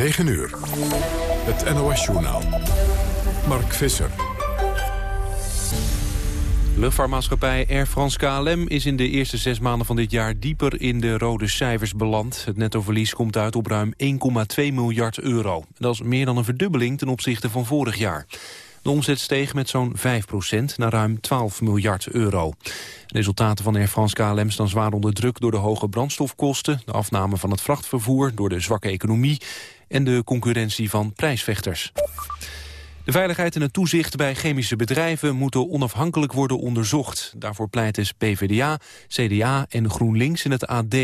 9 uur. Het NOS-journaal. Mark Visser. Luchtvaartmaatschappij Air France KLM is in de eerste zes maanden van dit jaar dieper in de rode cijfers beland. Het nettoverlies komt uit op ruim 1,2 miljard euro. Dat is meer dan een verdubbeling ten opzichte van vorig jaar. De omzet steeg met zo'n 5% naar ruim 12 miljard euro. De resultaten van Air France KLM staan zwaar onder druk door de hoge brandstofkosten, de afname van het vrachtvervoer door de zwakke economie en de concurrentie van prijsvechters. De veiligheid en het toezicht bij chemische bedrijven moeten onafhankelijk worden onderzocht. Daarvoor pleiten PvdA, CDA en GroenLinks in het AD.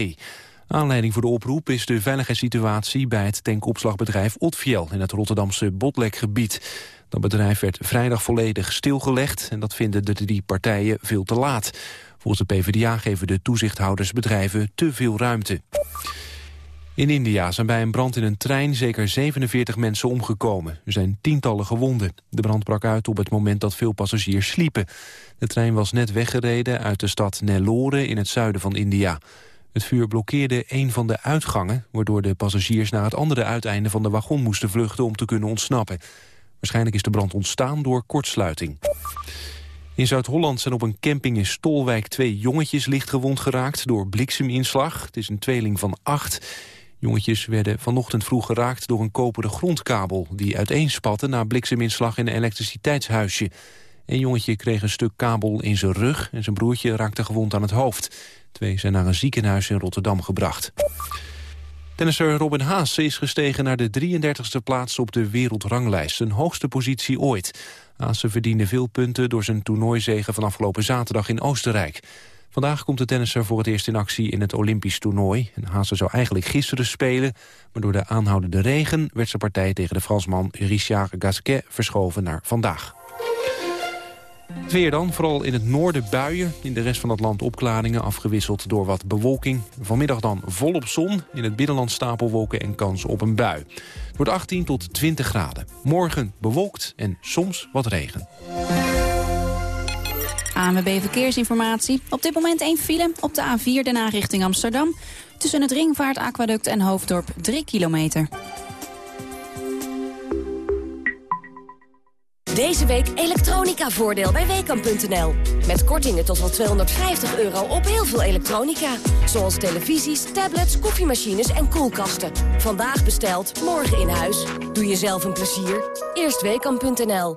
Aanleiding voor de oproep is de veiligheidssituatie bij het tankopslagbedrijf Otfiel in het Rotterdamse Botlekgebied. Dat bedrijf werd vrijdag volledig stilgelegd en dat vinden de drie partijen veel te laat. Volgens de PvdA geven de toezichthouders bedrijven te veel ruimte. In India zijn bij een brand in een trein zeker 47 mensen omgekomen. Er zijn tientallen gewonden. De brand brak uit op het moment dat veel passagiers sliepen. De trein was net weggereden uit de stad Nellore in het zuiden van India. Het vuur blokkeerde een van de uitgangen... waardoor de passagiers naar het andere uiteinde van de wagon moesten vluchten... om te kunnen ontsnappen. Waarschijnlijk is de brand ontstaan door kortsluiting. In Zuid-Holland zijn op een camping in Stolwijk twee jongetjes licht gewond geraakt door blikseminslag. Het is een tweeling van acht. Jongetjes werden vanochtend vroeg geraakt door een koperen grondkabel... die uiteenspatte na blikseminslag in een elektriciteitshuisje. Een jongetje kreeg een stuk kabel in zijn rug... en zijn broertje raakte gewond aan het hoofd. Twee zijn naar een ziekenhuis in Rotterdam gebracht. Tennisser Robin Haase is gestegen naar de 33e plaats op de wereldranglijst. Zijn hoogste positie ooit. Haase verdiende veel punten door zijn toernooizegen van afgelopen zaterdag in Oostenrijk. Vandaag komt de tennisser voor het eerst in actie in het Olympisch toernooi. En zou eigenlijk gisteren spelen, maar door de aanhoudende regen... werd zijn partij tegen de Fransman Richard Gasquet verschoven naar vandaag. Het weer dan, vooral in het noorden buien. In de rest van het land opklaringen, afgewisseld door wat bewolking. Vanmiddag dan volop zon, in het binnenland stapelwolken en kans op een bui. Het wordt 18 tot 20 graden. Morgen bewolkt en soms wat regen. ANWB Verkeersinformatie. Op dit moment één file op de A4 daarna richting Amsterdam. Tussen het Ringvaartaquaduct en Hoofddorp 3 kilometer. Deze week elektronica-voordeel bij Weekamp.nl. Met kortingen tot wel 250 euro op heel veel elektronica. Zoals televisies, tablets, koffiemachines en koelkasten. Vandaag besteld, morgen in huis. Doe jezelf een plezier. Eerst Weekamp.nl.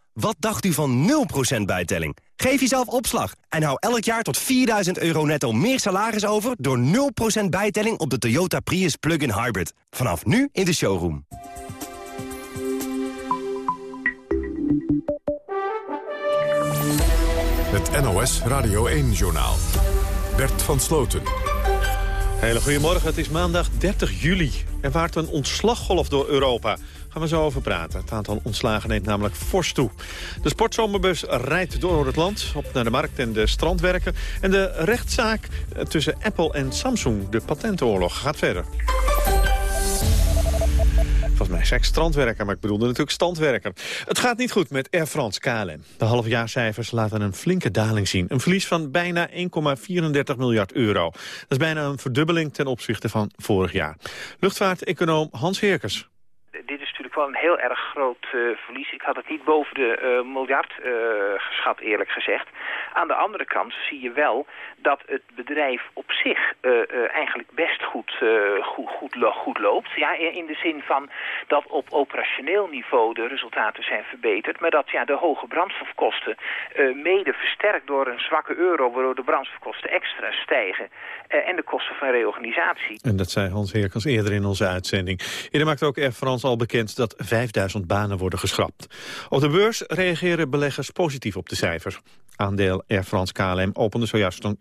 wat dacht u van 0% bijtelling? Geef jezelf opslag en hou elk jaar tot 4000 euro netto meer salaris over... door 0% bijtelling op de Toyota Prius Plug-in Hybrid. Vanaf nu in de showroom. Het NOS Radio 1-journaal. Bert van Sloten. Hele goedemorgen, het is maandag 30 juli. Er waart een ontslaggolf door Europa gaan we zo over praten. Het aantal ontslagen neemt namelijk fors toe. De sportzomerbus rijdt door het land, op naar de markt en de strandwerken. En de rechtszaak tussen Apple en Samsung, de patentenoorlog, gaat verder. Volgens mij zei ik strandwerker, maar ik bedoelde natuurlijk standwerker. Het gaat niet goed met Air France KLM. De halfjaarcijfers laten een flinke daling zien. Een verlies van bijna 1,34 miljard euro. Dat is bijna een verdubbeling ten opzichte van vorig jaar. Luchtvaarteconoom Hans Wel een heel erg groot uh, verlies. Ik had het niet boven de uh, miljard uh, geschat, eerlijk gezegd. Aan de andere kant zie je wel dat het bedrijf op zich eigenlijk best goed, goed, goed, goed, loopt. Ja, in de zin van dat op operationeel niveau de resultaten zijn verbeterd. Maar dat ja, de hoge brandstofkosten mede versterkt door een zwakke euro... waardoor de brandstofkosten extra stijgen. en de kosten van reorganisatie. En dat zei Hans Heerkens eerder in onze uitzending. Eerder maakte ook France al bekend dat 5000 banen worden geschrapt. Op de beurs reageren beleggers positief op de cijfers. Aandeel Air France KLM opende zojuist dan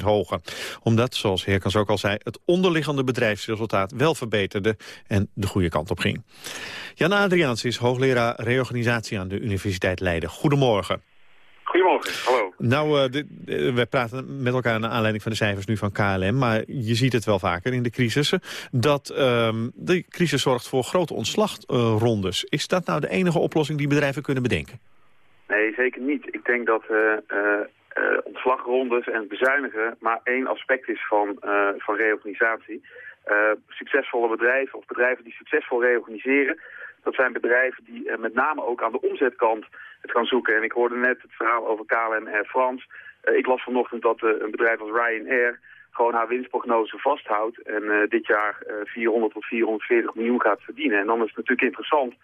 7% hoger. Omdat, zoals Heerkans ook al zei, het onderliggende bedrijfsresultaat wel verbeterde en de goede kant op ging. Jan Adriaans is hoogleraar reorganisatie aan de Universiteit Leiden. Goedemorgen. Goedemorgen, hallo. Nou, uh, we praten met elkaar naar aanleiding van de cijfers nu van KLM... maar je ziet het wel vaker in de crisissen... dat uh, de crisis zorgt voor grote ontslagrondes. Is dat nou de enige oplossing die bedrijven kunnen bedenken? Nee, zeker niet. Ik denk dat ontslagrondes en bezuinigen maar één aspect is van, van reorganisatie. succesvolle bedrijven of bedrijven die succesvol reorganiseren... dat zijn bedrijven die met name ook aan de omzetkant het gaan zoeken. En ik hoorde net het verhaal over KLM Air France. Uh, ik las vanochtend dat uh, een bedrijf als Ryanair gewoon haar winstprognose vasthoudt. En uh, dit jaar 400 tot 440 miljoen gaat verdienen. En dan is het natuurlijk interessant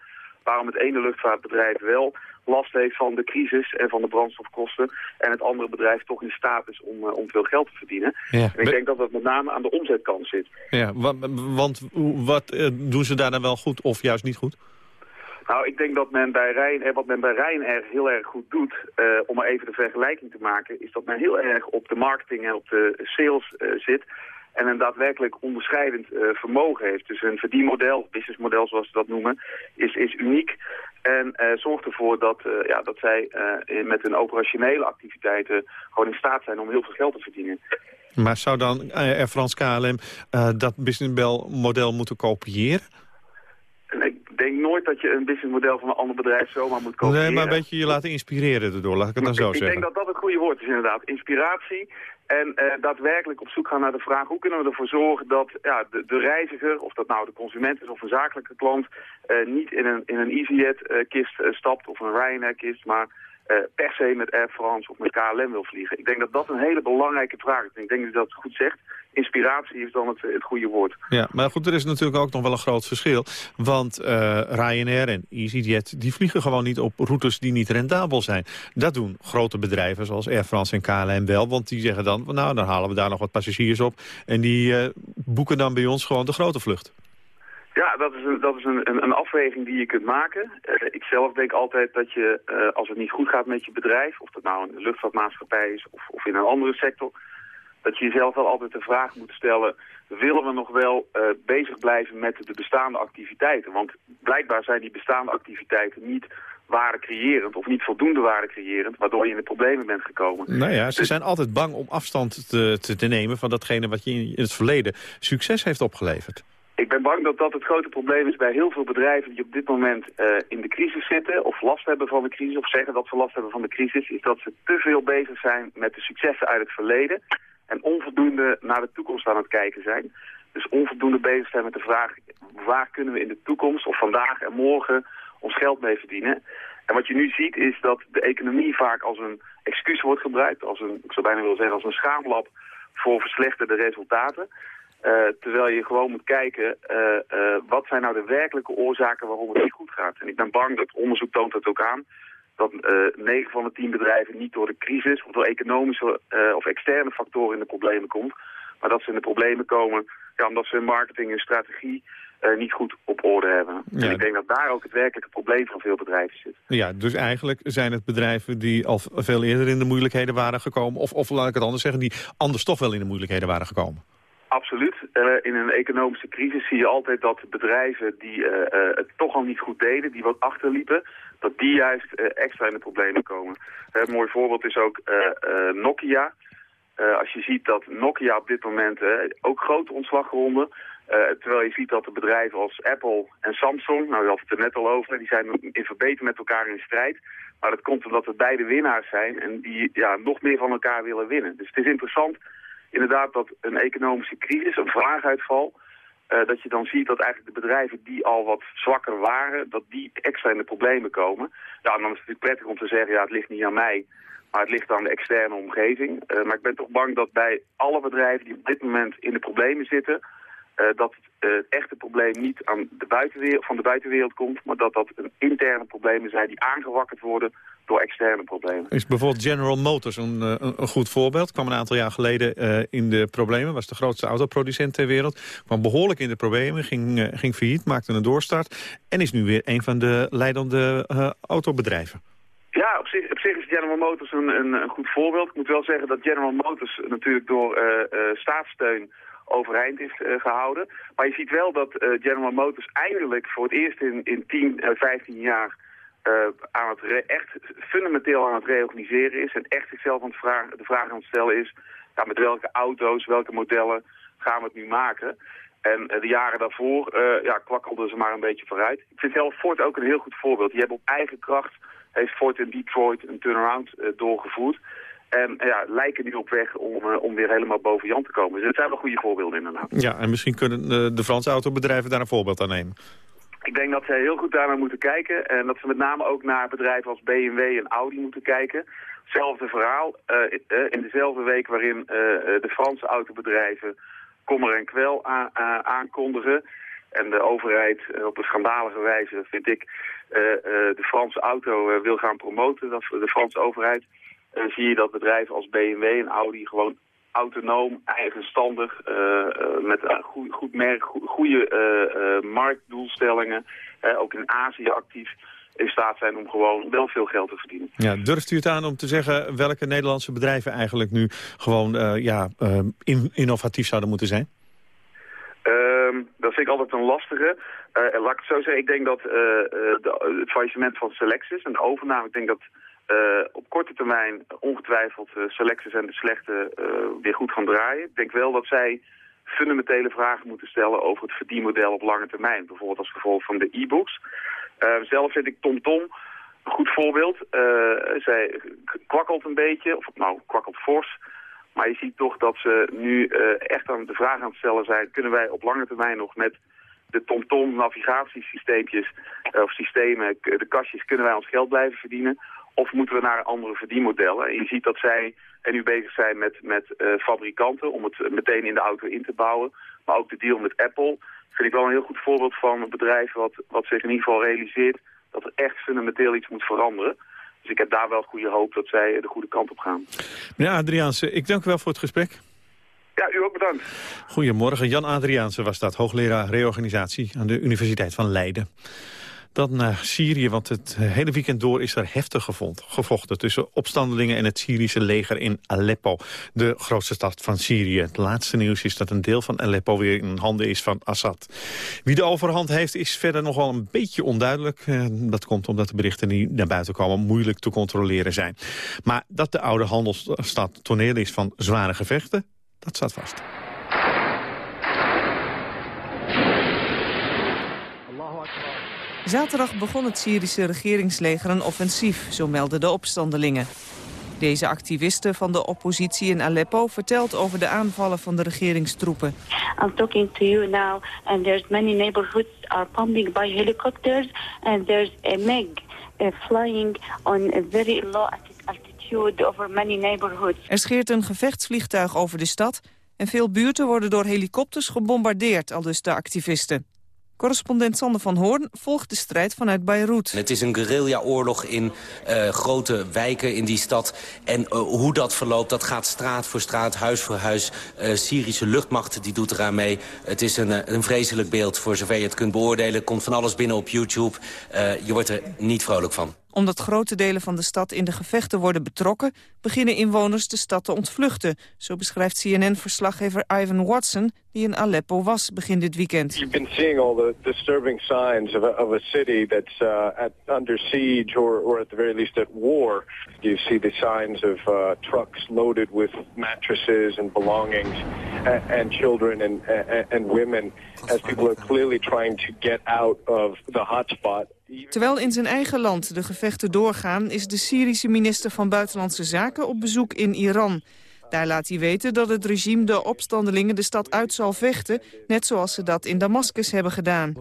waarom het ene luchtvaartbedrijf wel last heeft van de crisis en van de brandstofkosten. En het andere bedrijf toch in staat is om, om veel geld te verdienen. Ja, en ik denk dat dat met name aan de omzetkant zit. Ja, want wat doen ze daar dan wel goed of juist niet goed? Nou, ik denk dat men bij Ryanair, wat men bij Ryanair heel erg goed doet, uh, om maar even de vergelijking te maken, is dat men heel erg op de marketing en op de sales uh, zit en een daadwerkelijk onderscheidend uh, vermogen heeft. Dus een verdienmodel, businessmodel zoals ze dat noemen, is, is uniek. En uh, zorgt ervoor dat, uh, ja, dat zij met hun operationele activiteiten gewoon in staat zijn om heel veel geld te verdienen. Maar zou dan Air France KLM dat businessmodel moeten kopiëren? Denk nooit dat je een businessmodel van een ander bedrijf zomaar moet kopiëren. Nee, maar een beetje je laten inspireren erdoor, laat ik het dan zo ik zeggen. Ik denk dat dat het goede woord is inderdaad. Inspiratie en uh, daadwerkelijk op zoek gaan naar de vraag... hoe kunnen we ervoor zorgen dat ja, de, de reiziger, of dat nou de consument is of een zakelijke klant... Uh, niet in een, in een EasyJet-kist uh, stapt of een Ryanair-kist... maar per se met Air France of met KLM wil vliegen. Ik denk dat dat een hele belangrijke vraag is. Ik denk dat je dat goed zegt inspiratie is dan het, het goede woord. Ja, maar goed, er is natuurlijk ook nog wel een groot verschil. Want uh, Ryanair en EasyJet, die vliegen gewoon niet op routes die niet rendabel zijn. Dat doen grote bedrijven zoals Air France en KLM wel. Want die zeggen dan, nou, dan halen we daar nog wat passagiers op. En die uh, boeken dan bij ons gewoon de grote vlucht. Ja, dat is, een, dat is een, een, een afweging die je kunt maken. Uh, ik zelf denk altijd dat je, als het niet goed gaat met je bedrijf... of dat nou een luchtvaartmaatschappij is of, of in een andere sector dat je jezelf wel altijd de vraag moet stellen... willen we nog wel uh, bezig blijven met de bestaande activiteiten? Want blijkbaar zijn die bestaande activiteiten niet waarde creërend of niet voldoende waarde creërend, waardoor je in de problemen bent gekomen. Nou ja, ze dus... zijn altijd bang om afstand te, te, te, nemen van datgene wat je in het verleden succes heeft opgeleverd. Ik ben bang dat dat het grote probleem is bij heel veel bedrijven die op dit moment uh, in de crisis zitten of last hebben van de crisis of zeggen dat ze last hebben van de crisis, is dat ze te veel bezig zijn met de successen uit het verleden en onvoldoende naar de toekomst aan het kijken zijn. Dus onvoldoende bezig zijn met de vraag... waar kunnen we in de toekomst of vandaag en morgen ons geld mee verdienen. En wat je nu ziet is dat de economie vaak als een excuus wordt gebruikt... als een, ik zou bijna willen zeggen, als een schaamlab voor verslechterde resultaten... Uh, terwijl je gewoon moet kijken, uh, uh, wat zijn nou de werkelijke oorzaken waarom het niet goed gaat. En ik ben bang, dat onderzoek toont dat ook aan, dat uh, 9 van de 10 bedrijven niet door de crisis of door economische uh, of externe factoren in de problemen komt. Maar dat ze in de problemen komen ja, omdat ze hun marketing en strategie uh, niet goed op orde hebben. Ja. En ik denk dat daar ook het werkelijke probleem van veel bedrijven zit. Ja, dus eigenlijk zijn het bedrijven die al veel eerder in de moeilijkheden waren gekomen... of, of laat ik het anders zeggen, die anders toch wel in de moeilijkheden waren gekomen. Absoluut. Uh, in een economische crisis zie je altijd dat bedrijven die uh, uh, het toch al niet goed deden, die wat achterliepen, dat die juist extra in de problemen komen. een mooi voorbeeld is ook Nokia. als je ziet dat Nokia op dit moment ook grote ontslagronden, terwijl je ziet dat de bedrijven als Apple en Samsung, nou je had het er net al over, die zijn in verbeterd met elkaar in strijd. Maar dat komt omdat het beide winnaars zijn en die ja, nog meer van elkaar willen winnen. Dus het is interessant inderdaad dat een economische crisis, een vraaguitval... Uh, dat je dan ziet dat eigenlijk de bedrijven die al wat zwakker waren... dat die extra in de problemen komen. Ja, dan is het natuurlijk prettig om te zeggen, ja, het ligt niet aan mij... maar het ligt aan de externe omgeving. Uh, maar ik ben toch bang dat bij alle bedrijven die op dit moment in de problemen zitten... Uh, dat het echte probleem niet aan de buitenwereld, van de buitenwereld komt... maar dat dat interne problemen zijn die aangewakkerd worden door externe problemen. Is bijvoorbeeld General Motors een, een, een goed voorbeeld? kwam een aantal jaar geleden uh, in de problemen. Was de grootste autoproducent ter wereld. Kwam behoorlijk in de problemen, ging, uh, ging failliet, maakte een doorstart... en is nu weer een van de leidende uh, autobedrijven. Ja, op zich, op zich is General Motors een, een, een, goed voorbeeld. Ik moet wel zeggen dat General Motors natuurlijk door staatssteun overeind is gehouden. Maar je ziet wel dat General Motors eindelijk voor het eerst in, in 10, 15 jaar aan het echt fundamenteel aan het reorganiseren is. En echt zichzelf aan vraag, de vraag aan het stellen is, ja, met welke auto's, welke modellen gaan we het nu maken? En de jaren daarvoor ja, kwakkelden ze maar een beetje vooruit. Ik vind zelf Ford ook een heel goed voorbeeld. Die hebben op eigen kracht heeft Ford in Detroit een turnaround doorgevoerd. En ja, lijken nu op weg om, om weer helemaal boven Jan te komen. Dus het zijn wel goede voorbeelden inderdaad. Ja, en misschien kunnen de Franse autobedrijven daar een voorbeeld aan nemen. Ik denk dat zij heel goed daarnaar moeten kijken. En dat ze met name ook naar bedrijven als BMW en Audi moeten kijken. Hetzelfde verhaal. Uh, in dezelfde week waarin de Franse autobedrijven kommer en kwel aankondigen en de overheid eh, op een schandalige wijze, vind ik, eh, eh, de Franse auto wil gaan promoten, dat de Franse overheid, zie je dat bedrijven als BMW en Audi gewoon autonoom, eigenstandig, met een goed, goed merk, goede marktdoelstellingen, ook in Azië actief, in staat zijn om gewoon wel veel geld te verdienen. Ja, durft u het aan om te zeggen welke Nederlandse bedrijven eigenlijk nu gewoon ja, innovatief zouden moeten zijn? Um, dat vind ik altijd een lastige. Uh, laat ik het zo zeggen, ik denk dat de, het faillissement van Selexis en de overname, ik denk dat uh, op korte termijn ongetwijfeld Selexis en de slechte weer goed gaan draaien. Ik denk wel dat zij fundamentele vragen moeten stellen over het verdienmodel op lange termijn. Bijvoorbeeld als gevolg van de e-books. zelf vind ik TomTom Tom een goed voorbeeld. zij kwakkelt een beetje, of nou, kwakkelt fors. Maar je ziet toch dat ze nu uh, echt aan de vraag aan het stellen zijn... kunnen wij op lange termijn nog met de TomTom navigatiesysteempjes uh, of systemen, de kastjes, kunnen wij ons geld blijven verdienen? Of moeten we naar andere verdienmodellen? En je ziet dat zij en nu bezig zijn met, met uh, fabrikanten om het meteen in de auto in te bouwen. Maar ook de deal met Apple vind ik wel een heel goed voorbeeld van een bedrijf wat, wat zich in ieder geval realiseert dat er echt fundamenteel iets moet veranderen. Dus ik heb daar wel goede hoop dat zij de goede kant op gaan. Meneer Adriaanse, ik dank u wel voor het gesprek. Ja, u ook bedankt. Goedemorgen, Jan Adriaanse was dat, hoogleraar reorganisatie aan de Universiteit van Leiden. Dan naar Syrië, want het hele weekend door is er heftig gevochten... tussen opstandelingen en het Syrische leger in Aleppo, de grootste stad van Syrië. Het laatste nieuws is dat een deel van Aleppo weer in handen is van Assad. Wie de overhand heeft is verder nog wel een beetje onduidelijk. Eh, dat komt omdat de berichten die naar buiten komen moeilijk te controleren zijn. Maar dat de oude handelsstad toneel is van zware gevechten, dat staat vast. Zaterdag begon het Syrische regeringsleger een offensief, zo melden de opstandelingen. Deze activiste van de oppositie in Aleppo vertelt over de aanvallen van de regeringstroepen. I'm talking to you now and there's many neighborhoods are bombing by helicopters and there's a MiG flying on a very low altitude over many neighborhoods. Er scheert een gevechtsvliegtuig over de stad en veel buurten worden door helikopters gebombardeerd, aldus de activisten. Correspondent Sander van Hoorn volgt de strijd vanuit Beirut. Het is een guerrilla-oorlog in uh, grote wijken in die stad. En uh, hoe dat verloopt, dat gaat straat voor straat, huis voor huis. Uh, Syrische luchtmacht die doet eraan mee. Het is een, een vreselijk beeld voor zover je het kunt beoordelen. Komt van alles binnen op YouTube. je wordt er niet vrolijk van omdat grote delen van de stad in de gevechten worden betrokken... beginnen inwoners de stad te ontvluchten. Zo beschrijft CNN-verslaggever Ivan Watson... die in Aleppo was begin dit weekend. You've been seeing all the disturbing signs of a, of a city that's uh, at, under siege... Or, or at the very least at war. You see the signs of uh, trucks loaded with mattresses and belongings... and, children and, and, and women... as people are clearly trying to get out of the hotspot... Terwijl in zijn eigen land de gevechten doorgaan... is de Syrische minister van Buitenlandse Zaken op bezoek in Iran. Daar laat hij weten dat het regime de opstandelingen de stad uit zal vechten... net zoals ze dat in Damascus hebben gedaan.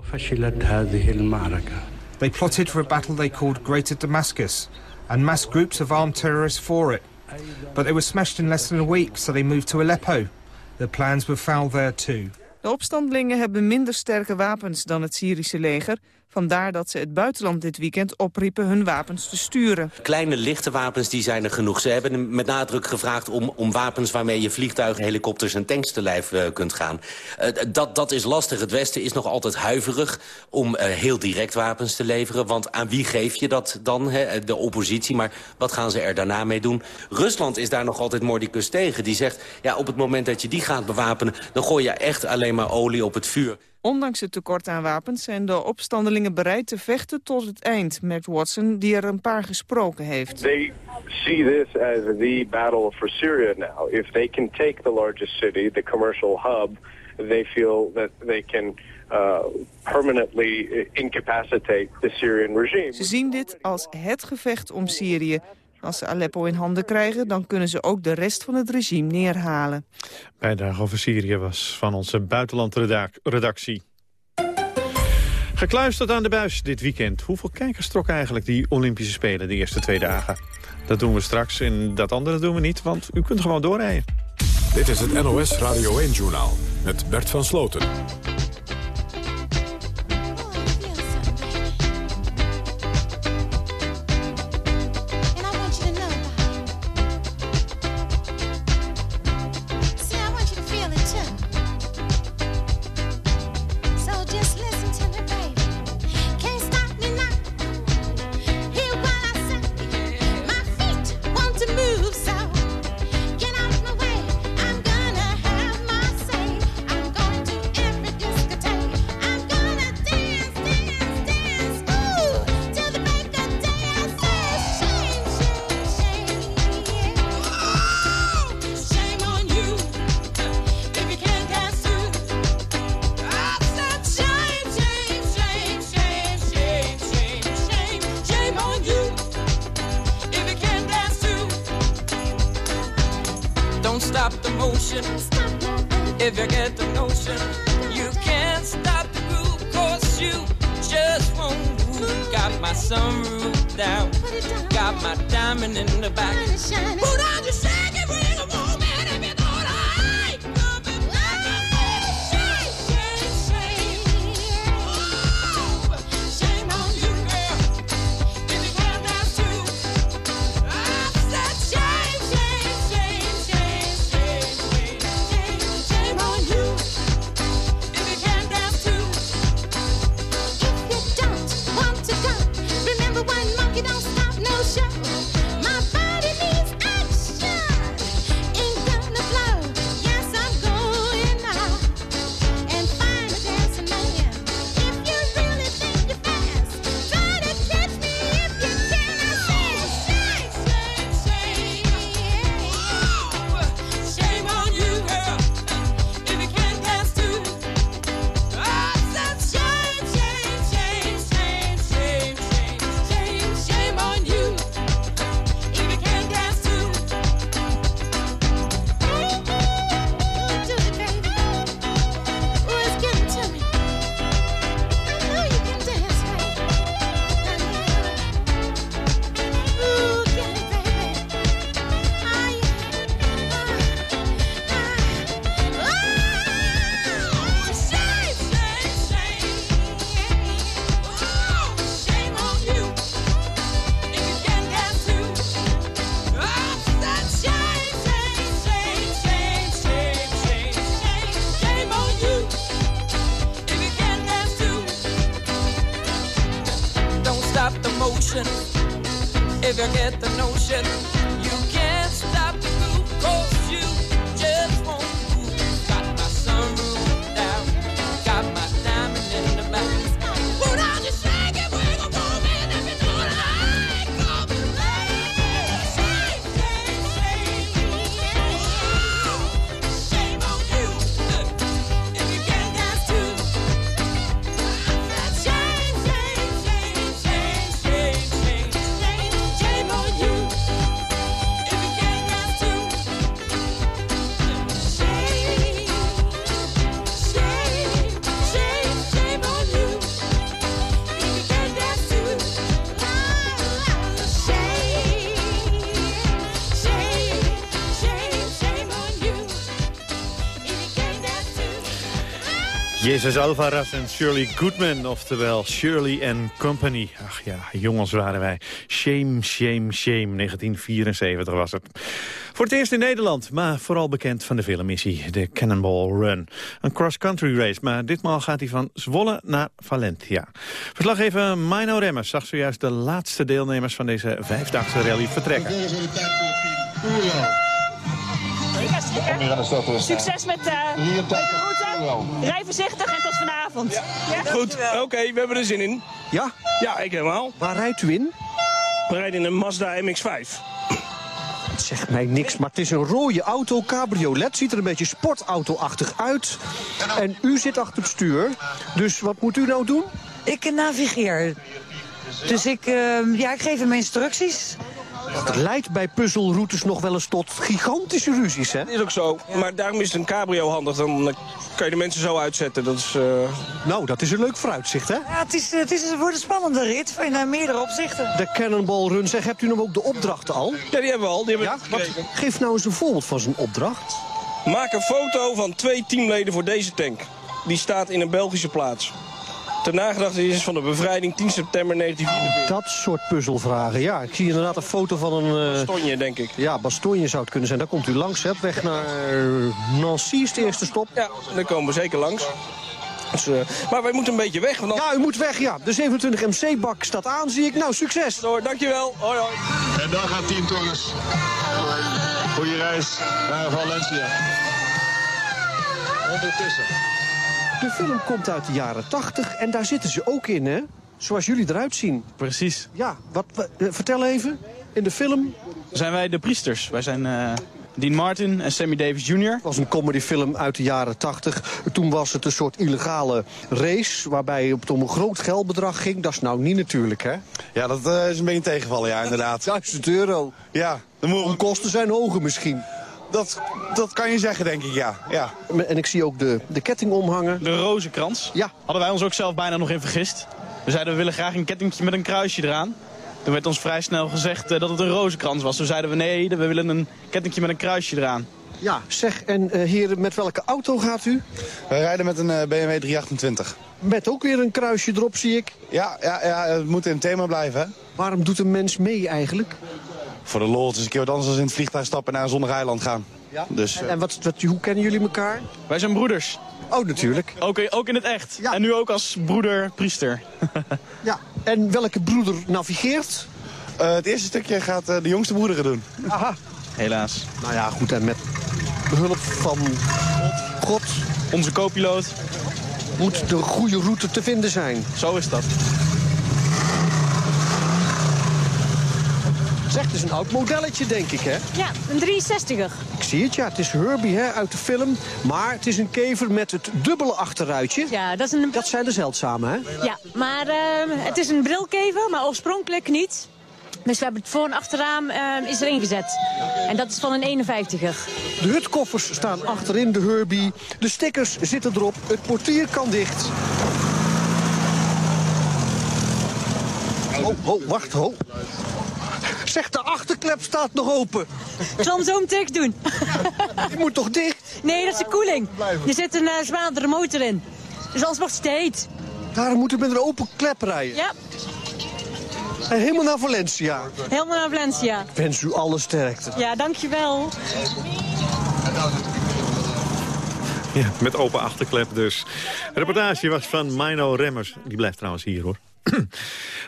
They plotted for a battle they called Greater Damascus... and mass groups of armed terrorists for it. But they were smashed in less than a week, so they moved to Aleppo. The plans were foul there too. De opstandelingen hebben minder sterke wapens dan het Syrische leger. Vandaar dat ze het buitenland dit weekend opriepen hun wapens te sturen. Kleine lichte wapens die zijn er genoeg. Ze hebben met nadruk gevraagd om, om wapens waarmee je vliegtuigen, helikopters en tanks te lijf uh, kunt gaan. Uh, dat, dat is lastig. Het Westen is nog altijd huiverig om uh, heel direct wapens te leveren. Want aan wie geef je dat dan? Hè? De oppositie. Maar wat gaan ze er daarna mee doen? Rusland is daar nog altijd mordicus tegen. Die zegt, ja, op het moment dat je die gaat bewapenen... dan gooi je echt alleen maar olie op het vuur. Ondanks het tekort aan wapens zijn de opstandelingen bereid te vechten tot het eind, merkt Watson, die er een paar gesproken heeft. They see this as the battle for Syria now. If they can take the largest city, the commercial hub, they feel that they can uh, permanently incapacitate the Syrian regime. Ze zien dit als het gevecht om Syrië. Als ze Aleppo in handen krijgen, dan kunnen ze ook de rest van het regime neerhalen. Bijdrage over Syrië was van onze buitenlandredactie. Gekluisterd aan de buis dit weekend. Hoeveel kijkers trokken eigenlijk die Olympische Spelen de eerste twee dagen? Dat doen we straks en dat andere doen we niet, want u kunt gewoon doorrijden. Dit is het NOS Radio 1-journaal met Bert van Sloten. Jezus Alvarez en Shirley Goodman, oftewel Shirley and Company. Ach ja, jongens waren wij. Shame, shame, shame. 1974 was het. Voor het eerst in Nederland, maar vooral bekend van de filmmissie, de Cannonball Run. Een cross-country race, maar ditmaal gaat hij van Zwolle naar Valencia. Verslaggever Mino Remmers zag zojuist de laatste deelnemers van deze vijfdaagse rally vertrekken. Succes met, uh, met de route. Rij voorzichtig en tot vanavond. Goed, oké, we hebben er zin in. Ja? Ja, ik helemaal. Waar rijdt u in? We rijden in een Mazda MX-5. Het zegt mij niks, maar het is een rode auto, cabriolet. Ziet er een beetje sportauto-achtig uit. En u zit achter het stuur. Dus wat moet u nou doen? Ik navigeer. Dus ik, uh, ja, ik geef hem instructies. Het leidt bij puzzelroutes nog wel eens tot gigantische ruzies, hè? Dat is ook zo. Maar daarom is een cabrio handig. Dan eh, kan je de mensen zo uitzetten. Dat is, uh... Nou, dat is een leuk vooruitzicht, hè? Ja, het, is, het, is, het wordt een spannende rit in uh, meerdere opzichten. De Cannonball Run, zeg, hebt u nog ook de opdrachten al? Ja, die hebben we al. Die hebben ja? Wat, geef nou eens een voorbeeld van zijn opdracht. Maak een foto van twee teamleden voor deze tank. Die staat in een Belgische plaats. Ter nagedachtenis van de bevrijding 10 september 1944. Dat soort puzzelvragen, ja. Ik zie inderdaad een foto van een... Uh... Bastonje, denk ik. Ja, Bastonje zou het kunnen zijn. Daar komt u langs, hè. Weg naar Nancy is de eerste stop. Ja, daar komen we zeker langs. Dus, uh, maar wij moeten een beetje weg. Want dan... Ja, u moet weg, ja. De 27 MC-bak staat aan, zie ik. Nou, succes. Hoor, dankjewel. Hoi, hoi. En daar gaat Team Torres. Goeie reis naar Valencia. Ondertussen. De film komt uit de jaren 80 en daar zitten ze ook in, hè? Zoals jullie eruit zien. Precies. Ja, wat, wat vertel even. In de film... Zijn wij de priesters. Wij zijn uh, Dean Martin en Sammy Davis Jr. Het was een comedyfilm uit de jaren 80. Toen was het een soort illegale race... waarbij het om een groot geldbedrag ging. Dat is nou niet natuurlijk, hè? Ja, dat uh, is een beetje tegenvallen, ja, inderdaad. 1000 euro. Ja. De kosten zijn hoger misschien. Dat, dat kan je zeggen, denk ik, ja. ja. En ik zie ook de, de ketting omhangen. De rozenkrans. Ja. Hadden wij ons ook zelf bijna nog in vergist. We zeiden, we willen graag een kettingje met een kruisje eraan. Toen werd ons vrij snel gezegd uh, dat het een rozenkrans was. Toen zeiden we, nee, we willen een kettingje met een kruisje eraan. Ja, zeg, en uh, heren, met welke auto gaat u? Wij rijden met een uh, BMW 328. Met ook weer een kruisje erop, zie ik. Ja, ja, ja het moet in het thema blijven, hè? Waarom doet een mens mee eigenlijk? Voor de lol, het is een keer wat anders dan in het vliegtuig stappen en naar een zonnig eiland gaan. Ja? Dus, en, en wat, wat, hoe kennen jullie elkaar? Wij zijn broeders. Oh, natuurlijk. Ook, ook in het echt. Ja. En nu ook als broeder-priester. ja, en welke broeder navigeert? Uh, het eerste stukje gaat uh, de jongste broederen doen. Aha. Helaas. Nou ja, goed, en met behulp van God, onze co-piloot, moet de goede route te vinden zijn. Zo is dat. Het is een oud modelletje, denk ik, hè? Ja, een 63er. Ik zie het, ja. Het is Herbie, hè, uit de film. Maar het is een kever met het dubbele achterruitje. Ja, dat, is een... dat zijn de zeldzame, hè? Ja, maar uh, het is een brilkever, maar oorspronkelijk niet. Dus we hebben het voor- en achterraam uh, is erin gezet. En dat is van een 51er. De hutkoffers staan achterin de Herbie. De stickers zitten erop. Het portier kan dicht. Oh, oh, wacht, ho. Zeg, de achterklep staat nog open. Ik zal hem zo dicht doen. Die moet toch dicht? Nee, dat is de koeling. Er zit een uh, zwaardere motor in. Dus anders wordt heet. Daarom moet u met een open klep rijden? Ja. En helemaal naar Valencia? Helemaal naar Valencia. Ik wens u alle sterkte. Ja, dankjewel. Ja, met open achterklep dus. De reportage was van Mino Remmers. Die blijft trouwens hier, hoor.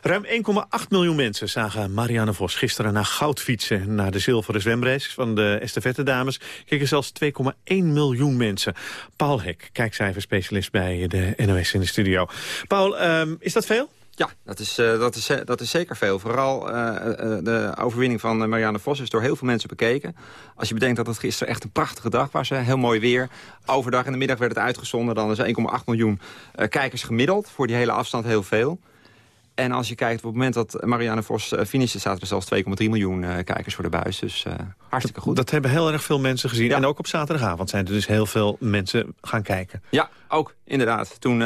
Ruim 1,8 miljoen mensen zagen Marianne Vos gisteren naar goud fietsen. Naar de zilveren zwemrace van de estafette-dames keken zelfs 2,1 miljoen mensen. Paul Hek, kijkcijferspecialist bij de NOS in de studio. Paul, um, is dat veel? Ja, dat is, uh, dat, is, dat is zeker veel. Vooral uh, de overwinning van Marianne Vos is door heel veel mensen bekeken. Als je bedenkt dat het gisteren echt een prachtige dag was. Hè? Heel mooi weer. Overdag in de middag werd het uitgezonden. Dan is 1,8 miljoen kijkers gemiddeld. Voor die hele afstand heel veel. En als je kijkt op het moment dat Marianne Vos uh, finisht... zaten er zelfs 2,3 miljoen uh, kijkers voor de buis. Dus uh, hartstikke goed. Dat hebben heel erg veel mensen gezien. Ja. En ook op zaterdagavond zijn er dus heel veel mensen gaan kijken. Ja, ook, inderdaad. Toen,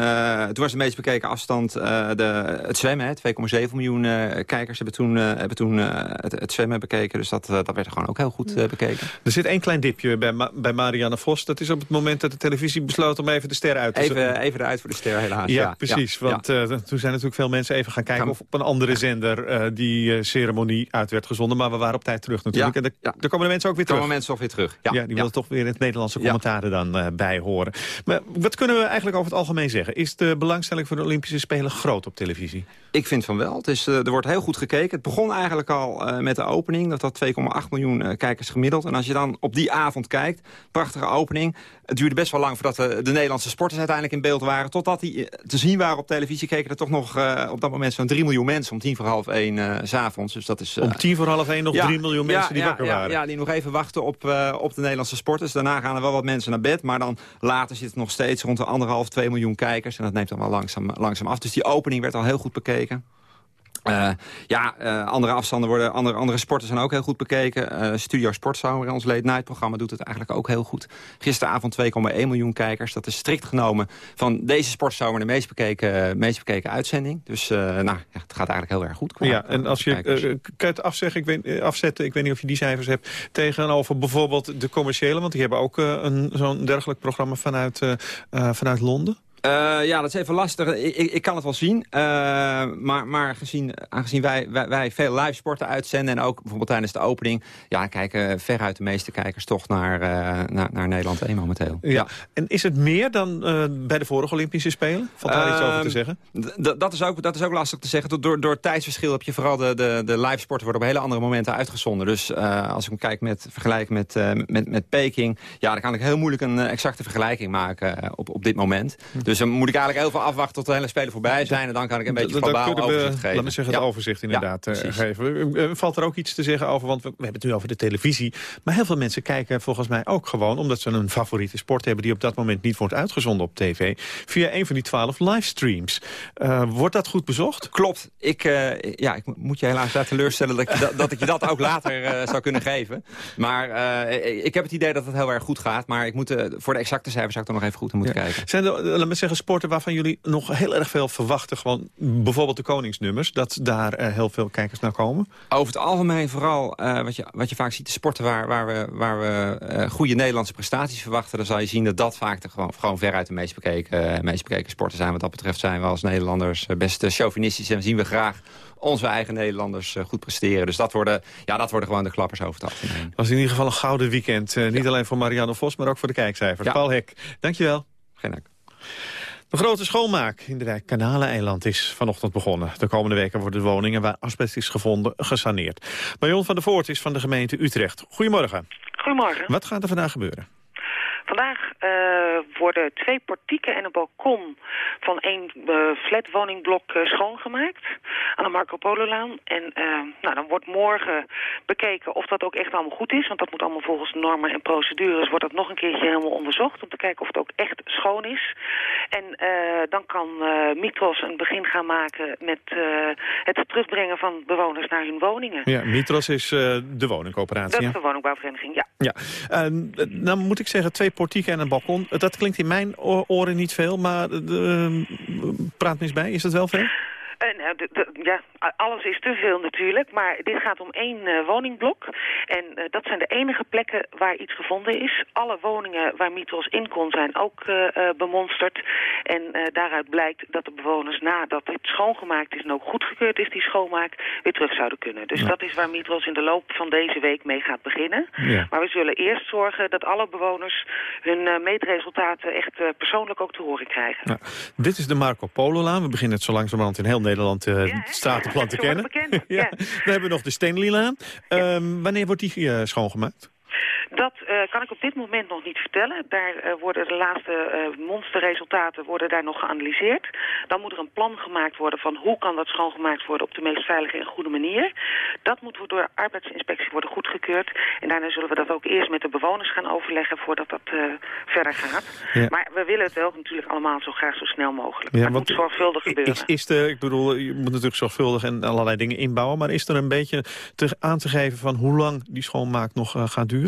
toen was de meest bekeken afstand de, het zwemmen. 2,7 miljoen kijkers hebben toen, hebben toen het, het, zwemmen bekeken. Dus dat, dat werd gewoon ook heel goed bekeken. Er zit één klein dipje bij, Ma bij Marianne Vos. Dat is op het moment dat de televisie besloot om even de ster uit te zetten. Even, even eruit voor de ster, helaas. Ja, precies. want toen zijn natuurlijk veel mensen even gaan kijken... of op een andere zender uh, die uh, ceremonie uit werd gezonden. Maar we waren op tijd terug natuurlijk. En daar ja. komen de mensen ook weer terug. komen mensen ook weer terug. Ja, die willen toch weer het Nederlandse commentaar dan uh, bij horen. Maar wat kunnen we eigenlijk over het algemeen zeggen? Is de belangstelling voor de Olympische Spelen groot op televisie? Ik vind van wel. Het is, er wordt heel goed gekeken. Het begon eigenlijk al met de opening. Dat had 2,8 miljoen kijkers gemiddeld. En als je dan op die avond kijkt, prachtige opening. Het duurde best wel lang voordat de, de Nederlandse sporters uiteindelijk in beeld waren. Totdat die te zien waren op televisie, keken er toch nog op dat moment zo'n 3 miljoen mensen om tien voor half één uh, s'avonds. Dus dat is, om tien voor half één nog ja, 3 miljoen mensen ja, die ja, wakker waren? Ja, die nog even wachten op, op de Nederlandse sporters. Daarna gaan er wel wat mensen naar bed. Maar dan later zit het nog steeds rond de anderhalf, 2 miljoen kijkers. En dat neemt dan wel langzaam, langzaam af. Dus die opening werd al heel goed bekeken. Uh, ja, uh, andere afstanden worden, andere, andere sporten zijn ook heel goed bekeken. Uh, Studio Sportzomer, ons late night programma, doet het eigenlijk ook heel goed. Gisteravond 2,1 miljoen kijkers. Dat is strikt genomen van deze sportzomer de meest bekeken, meest bekeken uitzending. Dus nou, ja, het gaat eigenlijk heel erg goed. Qua, ja, en als je het afzeggen, ik weet, afzetten, ik weet niet of je die cijfers hebt, tegenover bijvoorbeeld de commerciële, want die hebben ook zo'n dergelijk programma vanuit, vanuit Londen. Uh, ja, dat is even lastig. Ik, ik, ik kan het wel zien. Uh, maar maar gezien, aangezien wij, wij, wij, veel live sporten uitzenden... en ook bijvoorbeeld tijdens de opening... ja, kijken veruit de meeste kijkers toch naar, uh, naar, naar Nederland 1 momenteel. Ja. ja. En is het meer dan bij de vorige Olympische Spelen? Valt daar iets over te zeggen? Dat is, ook, dat is ook lastig te zeggen. Door, door tijdsverschil heb je vooral de, de, de live sporten... worden op hele andere momenten uitgezonden. Dus als ik hem kijk met, vergelijk met, met, met Peking... ja, dan kan ik heel moeilijk een exacte vergelijking maken op, op dit moment. Hm. Dus dan moet ik eigenlijk heel veel afwachten tot de hele spelen voorbij zijn. En dan kan ik een beetje globaal overzicht geven. Laat me zeggen, het ja. overzicht inderdaad ja, geven. Valt er ook iets te zeggen over, want we, we hebben het nu over de televisie. Maar heel veel mensen kijken volgens mij ook gewoon... omdat ze een favoriete sport hebben die op dat moment niet wordt uitgezonden op tv... via een van die twaalf livestreams. Uh, wordt dat goed bezocht? Klopt. Ik, uh, ja, ik moet je helaas daar teleurstellen dat, je dat, dat ik je dat ook later zou kunnen geven. Maar ik heb het idee dat het heel erg goed gaat. Maar ik moet, voor de exacte cijfers zou ik er nog even goed moeten kijken. Zijn er, zeggen, sporten waarvan jullie nog heel erg veel verwachten? Gewoon bijvoorbeeld de koningsnummers, dat daar uh, heel veel kijkers naar komen? Over het algemeen vooral uh, wat, je, wat je vaak ziet, de sporten waar, waar we, waar we uh, goede Nederlandse prestaties verwachten. Dan zal je zien dat dat vaak de gewoon, gewoon veruit de meest bekeken, meest bekeken sporten zijn. Wat dat betreft zijn we als Nederlanders best chauvinistisch en zien we graag onze eigen Nederlanders goed presteren. Dus dat worden, ja, dat worden gewoon de klappers over het algemeen. Het was in ieder geval een gouden weekend. Uh, niet ja. alleen voor Marianne Vos, maar ook voor de kijkcijfers. Ja. Paul Hek, dankjewel. Geen dank. De grote schoonmaak in de wijk Kanaleneiland is vanochtend begonnen. De komende weken worden de woningen waar asbest is gevonden gesaneerd. Marion van der Voort is van de gemeente Utrecht. Goedemorgen. Goedemorgen. Wat gaat er vandaag gebeuren? Vandaag uh, worden twee portieken en een balkon van één uh, flatwoningblok uh, schoongemaakt aan de Marco Polo-laan. En nou, dan wordt morgen bekeken of dat ook echt allemaal goed is. Want dat moet allemaal volgens normen en procedures wordt dat nog een keertje helemaal onderzocht. Om te kijken of het ook echt schoon is. En dan kan Mitros een begin gaan maken met het terugbrengen van bewoners naar hun woningen. Ja, Mitros is de woningcoöperatie. Dat is de woningbouwvereniging, ja. ja. nou moet ik zeggen, twee portieken en een balkon. Dat klinkt in mijn oren niet veel, maar praat eens bij. Is dat wel veel? Uh, de, de, ja, alles is te veel natuurlijk, maar dit gaat om één uh, woningblok. En uh, dat zijn de enige plekken waar iets gevonden is. Alle woningen waar Mitros in kon zijn ook bemonsterd. En daaruit blijkt dat de bewoners nadat het schoongemaakt is en ook goedgekeurd is, die schoonmaak, weer terug zouden kunnen. Dus ja. dat is waar Mitros in de loop van deze week mee gaat beginnen. Ja. Maar we zullen eerst zorgen dat alle bewoners hun meetresultaten echt persoonlijk ook te horen krijgen. Dit is de Marco Polo-laan. We beginnen het zo langzamerhand in heel Nederland uh, ja, stratenplan te kennen. Bekend, ja. We hebben nog de Stanleylaan. Um, wanneer wordt die uh, schoongemaakt? Dat uh, kan ik op dit moment nog niet vertellen. Daar uh, worden de laatste uh, monsterresultaten worden daar nog geanalyseerd. Dan moet er een plan gemaakt worden van hoe kan dat schoongemaakt worden op de meest veilige en goede manier. Dat moet door de arbeidsinspectie worden goedgekeurd. En daarna zullen we dat ook eerst met de bewoners gaan overleggen voordat dat verder gaat. Ja. Maar we willen het wel natuurlijk allemaal zo graag zo snel mogelijk. Ja, maar het moet zorgvuldig gebeuren. Is, is de, ik bedoel, je moet natuurlijk zorgvuldig en allerlei dingen inbouwen. Maar is er een beetje te, aan te geven van hoe lang die schoonmaak nog gaat duren?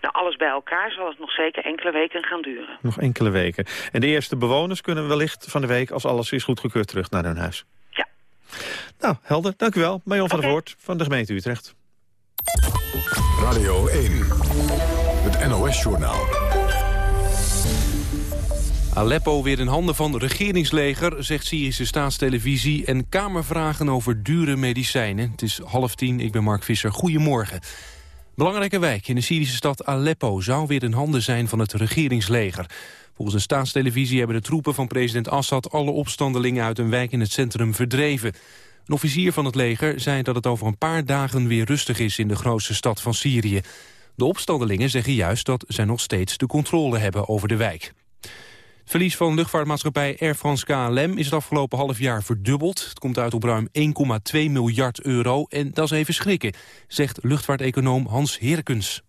Nou, alles bij elkaar zal het nog zeker enkele weken gaan duren. Nog enkele weken. En de eerste bewoners kunnen wellicht van de week, als alles is goedgekeurd, terug naar hun huis? Ja. Nou, helder. Dank u wel. Marion okay. van der Voort van de gemeente Utrecht. Radio 1, het NOS-journaal. Aleppo weer in handen van regeringsleger, zegt Syrische staatstelevisie... en Kamervragen over dure medicijnen. Het is half tien, ik ben Mark Visser. Goedemorgen. Belangrijke wijk in de Syrische stad Aleppo zou weer in handen zijn van het regeringsleger. Volgens de staatstelevisie hebben de troepen van president Assad alle opstandelingen uit een wijk in het centrum verdreven. Een officier van het leger zei dat het over een paar dagen weer rustig is in de grootste stad van Syrië. De opstandelingen zeggen juist dat zij nog steeds de controle hebben over de wijk. Verlies van luchtvaartmaatschappij Air France KLM is het afgelopen half jaar verdubbeld. Het komt uit op ruim 1,2 miljard euro en dat is even schrikken, zegt luchtvaarteconoom Hans Herkens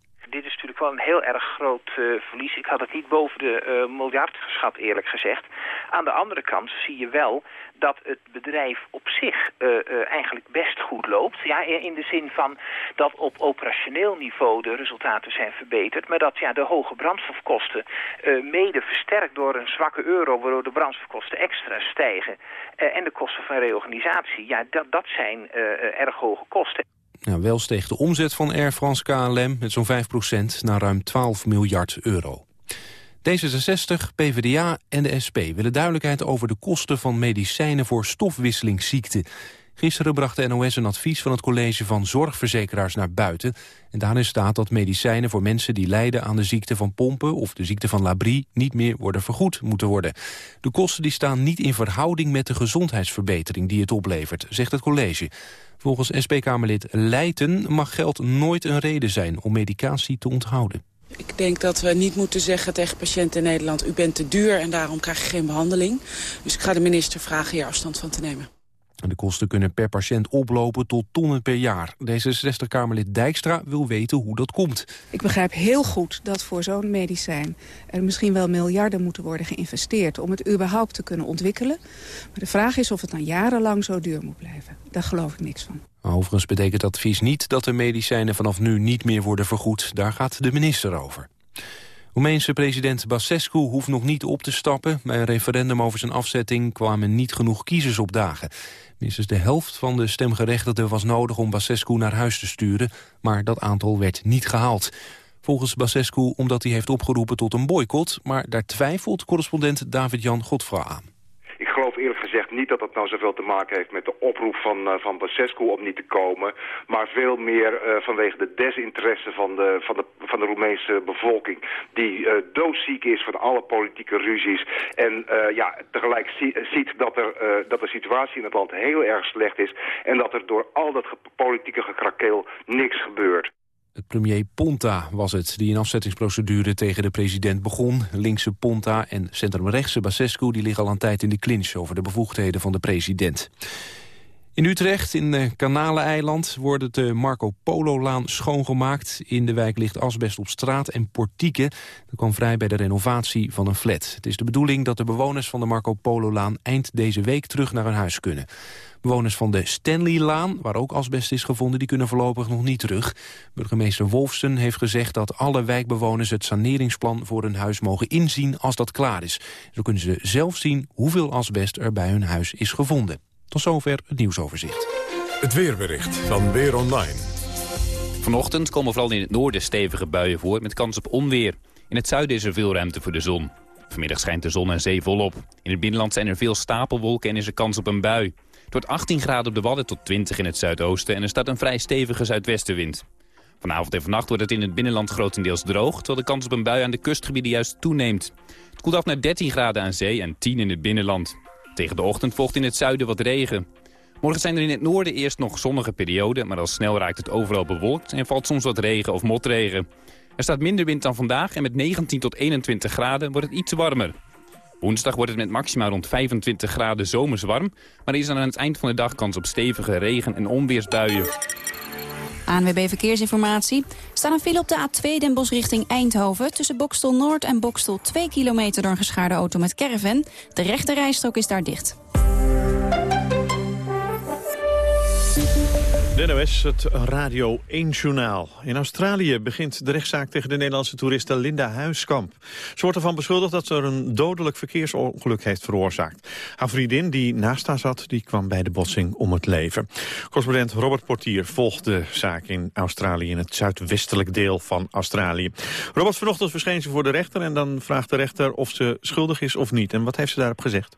wel een heel erg groot uh, verlies. Ik had het niet boven de uh, miljard geschat, eerlijk gezegd. Aan de andere kant zie je wel dat het bedrijf op zich uh, eigenlijk best goed loopt. Ja, in de zin van dat op operationeel niveau de resultaten zijn verbeterd. Maar dat ja, de hoge brandstofkosten mede versterkt door een zwakke euro... waardoor de brandstofkosten extra stijgen. en de kosten van reorganisatie, ja, dat, dat zijn erg hoge kosten. Nou, wel steeg de omzet van Air France KLM met zo'n 5% naar ruim 12 miljard euro. D66, PvdA en de SP willen duidelijkheid over de kosten van medicijnen voor stofwisselingsziekten. Gisteren bracht de NOS een advies van het college van zorgverzekeraars naar buiten. En daarin staat dat medicijnen voor mensen die lijden aan de ziekte van pompen of de ziekte van Labrie niet meer worden vergoed moeten worden. De kosten die staan niet in verhouding met de gezondheidsverbetering die het oplevert, zegt het college. Volgens SP-Kamerlid Leijten mag geld nooit een reden zijn om medicatie te onthouden. Ik denk dat we niet moeten zeggen tegen patiënten in Nederland... u bent te duur en daarom krijg je geen behandeling. Dus ik ga de minister vragen hier afstand van te nemen. De kosten kunnen per patiënt oplopen tot tonnen per jaar. D66-Kamerlid Dijkstra wil weten hoe dat komt. Ik begrijp heel goed dat voor zo'n medicijn... er misschien wel miljarden moeten worden geïnvesteerd... om het überhaupt te kunnen ontwikkelen. Maar de vraag is of het dan jarenlang zo duur moet blijven. Daar geloof ik niks van. Overigens betekent dat advies niet dat de medicijnen vanaf nu niet meer worden vergoed. Daar gaat de minister over. Roemeense president Basescu hoeft nog niet op te stappen. Bij een referendum over zijn afzetting kwamen niet genoeg kiezers opdagen. Minstens de helft van de stemgerechtigden was nodig om Basescu naar huis te sturen, maar dat aantal werd niet gehaald. Volgens Basescu omdat hij heeft opgeroepen tot een boycott, maar daar twijfelt correspondent David-Jan Godfra aan gezegd niet dat dat nou zoveel te maken heeft met de oproep van, uh, van Basescu om niet te komen. Maar veel meer uh, vanwege de desinteresse van de, van de, van de Roemeense bevolking. Die uh, doodziek is van alle politieke ruzies. En ja, tegelijk ziet dat, er, dat de situatie in het land heel erg slecht is. En dat er door al dat politieke gekrakeel niks gebeurt. Het premier Ponta was het die een afzettingsprocedure tegen de president begon. Linkse Ponta en centrumrechtse Basescu die liggen al een tijd in de clinch over de bevoegdheden van de president. In Utrecht, in Kanaleneiland, wordt de Marco Polo-laan schoongemaakt. In de wijk ligt asbest op straat en portieken. Dat kwam vrij bij de renovatie van een flat. Het is de bedoeling dat de bewoners van de Marco Polo-laan eind deze week terug naar hun huis kunnen. Bewoners van de Stanley-laan, waar ook asbest is gevonden, die kunnen voorlopig nog niet terug. Burgemeester Wolfsen heeft gezegd dat alle wijkbewoners het saneringsplan voor hun huis mogen inzien als dat klaar is. Zo kunnen ze zelf zien hoeveel asbest er bij hun huis is gevonden. Tot zover het nieuwsoverzicht. Het weerbericht van Weer Online. Vanochtend komen vooral in het noorden stevige buien voor met kans op onweer. In het zuiden is er veel ruimte voor de zon. Vanmiddag schijnt de zon en zee volop. In het binnenland zijn er veel stapelwolken en is er kans op een bui. Het wordt 18 graden op de Wadden tot 20 in het zuidoosten... en er staat een vrij stevige zuidwestenwind. Vanavond en vannacht wordt het in het binnenland grotendeels droog... terwijl de kans op een bui aan de kustgebieden juist toeneemt. Het koelt af naar 13 graden aan zee en 10 in het binnenland. Tegen de ochtend volgt in het zuiden wat regen. Morgen zijn er in het noorden eerst nog zonnige perioden... maar al snel raakt het overal bewolkt en valt soms wat regen of motregen. Er staat minder wind dan vandaag en met 19 tot 21 graden wordt het iets warmer. Woensdag wordt het met maxima rond 25 graden zomers warm... maar er is dan aan het eind van de dag kans op stevige regen- en onweersbuien. ANWB Verkeersinformatie. Staat een file op de A2 Den Bosch richting Eindhoven... tussen Bokstel Noord en Bokstel 2 kilometer door een geschaarde auto met caravan. De rechte rijstrook is daar dicht. NOS, het Radio 1-journaal. In Australië begint de rechtszaak tegen de Nederlandse toeriste Linda Huiskamp. Ze wordt ervan beschuldigd dat ze een dodelijk verkeersongeluk heeft veroorzaakt. Haar vriendin, die naast haar zat, die kwam bij de botsing om het leven. Correspondent Robert Portier volgt de zaak in Australië... in het zuidwestelijk deel van Australië. Robert, vanochtend verscheen ze voor de rechter... en dan vraagt de rechter of ze schuldig is of niet. En wat heeft ze daarop gezegd?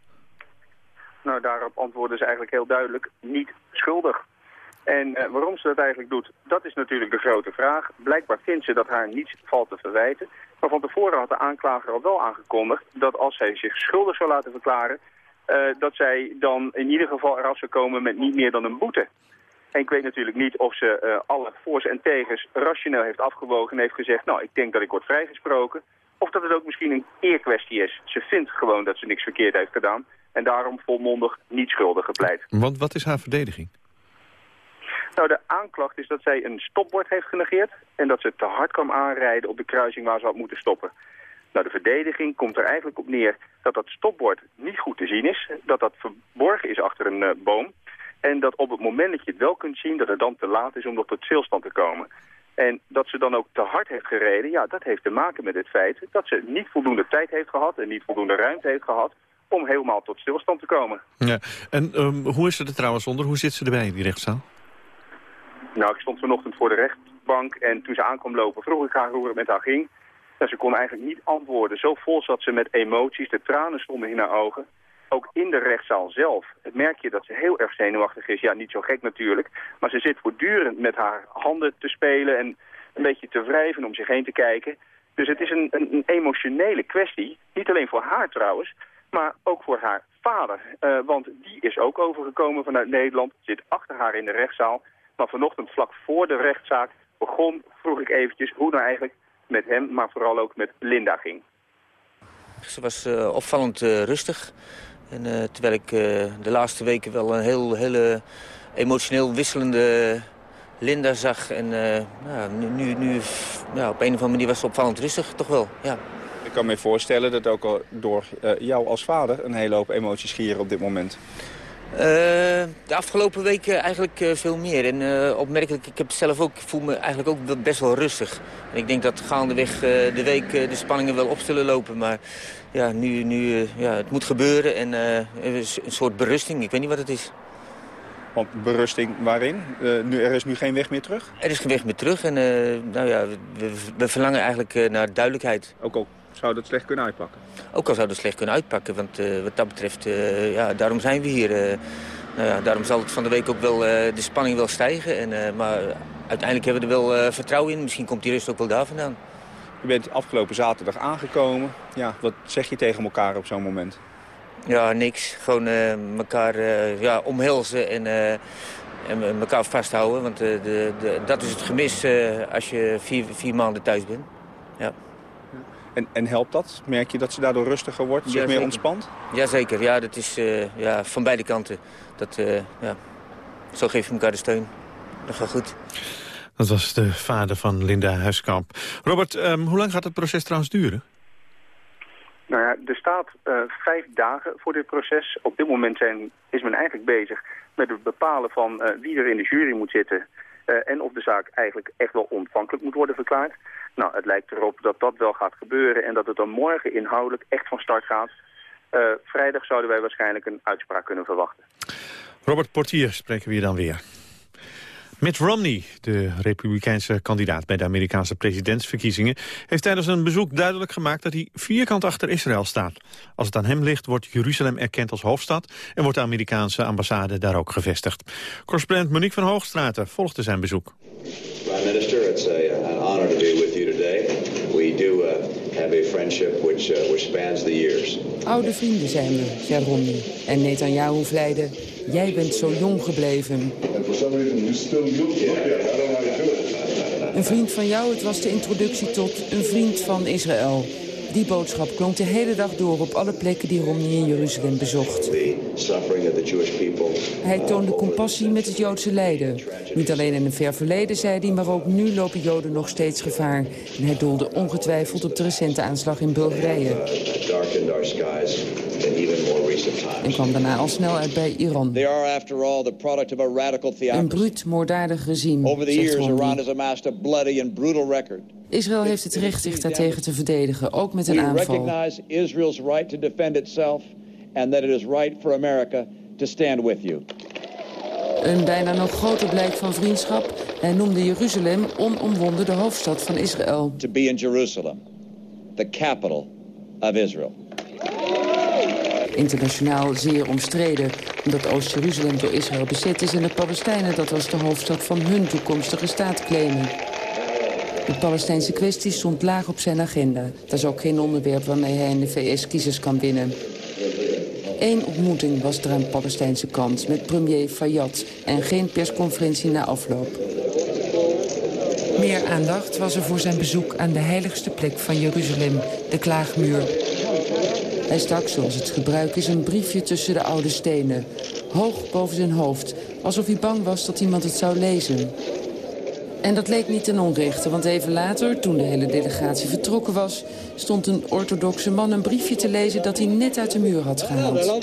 Nou, daarop antwoorden ze eigenlijk heel duidelijk niet schuldig. En uh, waarom ze dat eigenlijk doet, dat is natuurlijk de grote vraag. Blijkbaar vindt ze dat haar niets valt te verwijten. Maar van tevoren had de aanklager al wel aangekondigd dat als zij zich schuldig zou laten verklaren... Uh, dat zij dan in ieder geval eraf zou komen met niet meer dan een boete. En ik weet natuurlijk niet of ze uh, alle voor's en tegens rationeel heeft afgewogen en heeft gezegd... nou, ik denk dat ik word vrijgesproken. Of dat het ook misschien een eerkwestie is. Ze vindt gewoon dat ze niks verkeerd heeft gedaan. En daarom volmondig niet schuldig gepleit. Want wat is haar verdediging? Nou, de aanklacht is dat zij een stopbord heeft genegeerd... en dat ze te hard kwam aanrijden op de kruising waar ze had moeten stoppen. Nou, de verdediging komt er eigenlijk op neer dat dat stopbord niet goed te zien is... dat dat verborgen is achter een uh, boom... en dat op het moment dat je het wel kunt zien... dat het dan te laat is om tot stilstand te komen. En dat ze dan ook te hard heeft gereden... ja, dat heeft te maken met het feit dat ze niet voldoende tijd heeft gehad... en niet voldoende ruimte heeft gehad om helemaal tot stilstand te komen. Ja. En um, hoe is ze er trouwens onder? Hoe zit ze erbij in die rechtszaal? Nou, ik stond vanochtend voor de rechtbank en toen ze aankwam lopen vroeg ik haar hoe het met haar ging. Nou, ze kon eigenlijk niet antwoorden. Zo vol zat ze met emoties, de tranen stonden in haar ogen. Ook in de rechtszaal zelf het merk je dat ze heel erg zenuwachtig is. Ja, niet zo gek natuurlijk. Maar ze zit voortdurend met haar handen te spelen en een beetje te wrijven om zich heen te kijken. Dus het is een, een, emotionele kwestie. Niet alleen voor haar trouwens, maar ook voor haar vader. Uh, want die is ook overgekomen vanuit Nederland, zit achter haar in de rechtszaal. Maar vanochtend, vlak voor de rechtszaak begon, vroeg ik eventjes hoe nou eigenlijk met hem, maar vooral ook met Linda ging. Ze was uh, opvallend uh, rustig. En, uh, terwijl ik de laatste weken wel een heel hele emotioneel wisselende Linda zag. En nou, nu, nu ja, op een of andere manier was ze opvallend rustig, toch wel. Ja. Ik kan me voorstellen dat ook al door jou als vader een hele hoop emoties gieren op dit moment. Uh, de afgelopen weken eigenlijk uh, veel meer. En uh, opmerkelijk, ik heb zelf ook, voel me eigenlijk ook best wel rustig. En ik denk dat gaandeweg de week de spanningen wel op zullen lopen. Maar ja, nu, nu ja, het moet gebeuren en een soort berusting. Ik weet niet wat het is. Want berusting waarin? nu, er is nu geen weg meer terug? Er is geen weg meer terug en nou ja, we, we verlangen eigenlijk naar duidelijkheid. Ook al zou dat slecht kunnen uitpakken? Ook al zou dat slecht kunnen uitpakken, want uh, wat dat betreft, uh, ja, daarom zijn we hier. Uh, nou ja, daarom zal het van de week ook wel de spanning wel stijgen. En, maar uiteindelijk hebben we er wel vertrouwen in. Misschien komt die rust ook wel daar vandaan. U bent afgelopen zaterdag aangekomen. Ja, wat zeg je tegen elkaar op zo'n moment? Ja, niks. Gewoon elkaar ja, omhelzen en, en elkaar vasthouden. Want de, de, dat is het gemis als je vier, vier maanden thuis bent. Ja. En, en helpt dat? Merk je dat ze daardoor rustiger wordt, zich ja, meer ontspant? Jazeker, ja, dat is uh, ja, van beide kanten. Dat, uh, ja. Zo geef je elkaar de steun. Dat gaat goed. Dat was de vader van Linda Huiskamp. Robert, um, hoe lang gaat het proces trouwens duren? Nou ja, er staat uh, vijf dagen voor dit proces. Op dit moment zijn, is men eigenlijk bezig met het bepalen van wie er in de jury moet zitten... en of de zaak eigenlijk echt wel ontvankelijk moet worden verklaard. Nou, het lijkt erop dat dat wel gaat gebeuren en dat het dan morgen inhoudelijk echt van start gaat. Uh, vrijdag zouden wij waarschijnlijk een uitspraak kunnen verwachten. Robert Portier spreken we hier dan weer. Mitt Romney, de republikeinse kandidaat bij de Amerikaanse presidentsverkiezingen... heeft tijdens een bezoek duidelijk gemaakt dat hij vierkant achter Israël staat. Als het aan hem ligt, wordt Jeruzalem erkend als hoofdstad... en wordt de Amerikaanse ambassade daar ook gevestigd. Correspondent Monique van Hoogstraten volgde zijn bezoek. A, an honor to be with you today. We do uh, have a friendship which, uh, which spans the years. Oude vrienden zijn we, zei Romney. En Netanyahu vleide, jij bent zo jong gebleven. And for some reason you still look, yeah, I don't know how you do it. Een vriend van jou, het was de introductie tot een vriend van Israël. Die boodschap klonk de hele dag door op alle plekken die Romney in Jeruzalem bezocht. Hij toonde compassie met het Joodse lijden. Niet alleen in een ver verleden, zei hij, maar ook nu lopen Joden nog steeds gevaar. En hij doelde ongetwijfeld op de recente aanslag in Bulgarije. En kwam daarna al snel uit bij Iran. Een bruut, moorddadig regime, zegt Romney. Israël heeft het recht zich daartegen te verdedigen, ook met een aanval. Israel's right to defend itself and that it is right for America to stand with you. Een bijna nog groter blijk van vriendschap. Hij noemde Jeruzalem onomwonden de hoofdstad van Israël. To be in Jerusalem, the capital of Israel. Internationaal zeer omstreden, omdat Oost-Jeruzalem door Israël bezet is... en de Palestijnen dat als de hoofdstad van hun toekomstige staat claimen. De Palestijnse kwestie stond laag op zijn agenda. Dat is ook geen onderwerp waarmee hij in de VS kiezers kan winnen. Eén ontmoeting was er aan de Palestijnse kant met premier Fayyad... en geen persconferentie na afloop. Meer aandacht was er voor zijn bezoek aan de heiligste plek van Jeruzalem, de Klaagmuur. Hij stak, zoals het gebruik is, een briefje tussen de oude stenen. Hoog boven zijn hoofd, alsof hij bang was dat iemand het zou lezen. En dat leek niet ten onrechte, want even later, toen de hele delegatie vertrokken was... stond een orthodoxe man een briefje te lezen dat hij net uit de muur had gehaald.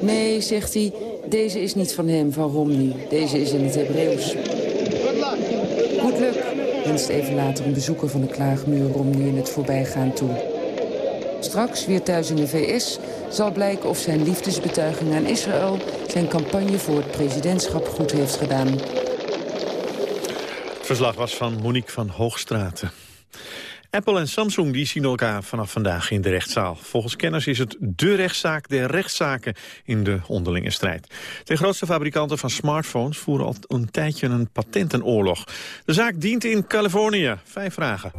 Nee, zegt hij, deze is niet van hem, van Romney. Deze is in het Hebreeuws. Goed luck, wenst even later een bezoeker van de klaagmuur Romney in het voorbijgaan toe. Straks, weer thuis in de VS, zal blijken of zijn liefdesbetuiging aan Israël... zijn campagne voor het presidentschap goed heeft gedaan. Het verslag was van Monique van Hoogstraten. Apple en Samsung die zien elkaar vanaf vandaag in de rechtszaal. Volgens kenners is het de rechtszaak der rechtszaken in de onderlinge strijd. De grootste fabrikanten van smartphones voeren al een tijdje een patentenoorlog. De zaak dient in Californië. Vijf vragen.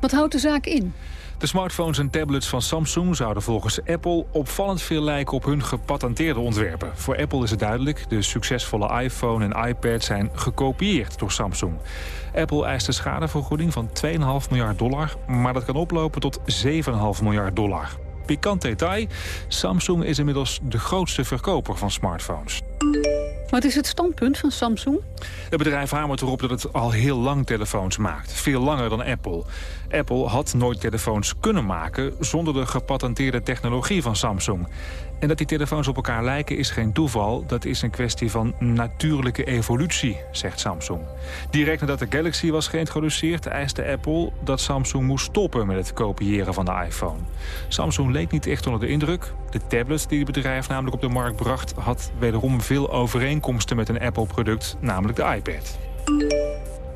Wat houdt de zaak in? De smartphones en tablets van Samsung zouden volgens Apple opvallend veel lijken op hun gepatenteerde ontwerpen. Voor Apple is het duidelijk, de succesvolle iPhone en iPad zijn gekopieerd door Samsung. Apple eist een schadevergoeding van 2,5 miljard dollar, maar dat kan oplopen tot 7,5 miljard dollar. Pikant detail, Samsung is inmiddels de grootste verkoper van smartphones. Wat is het standpunt van Samsung? Het bedrijf hamert erop dat het al heel lang telefoons maakt. Veel langer dan Apple. Apple had nooit telefoons kunnen maken zonder de gepatenteerde technologie van Samsung. En dat die telefoons op elkaar lijken is geen toeval. Dat is een kwestie van natuurlijke evolutie, zegt Samsung. Direct nadat de Galaxy was geïntroduceerd... eiste Apple dat Samsung moest stoppen met het kopiëren van de iPhone. Samsung leek niet echt onder de indruk. De tablet die het bedrijf namelijk op de markt bracht... had wederom veel overeenkomsten met een Apple-product, namelijk de iPad.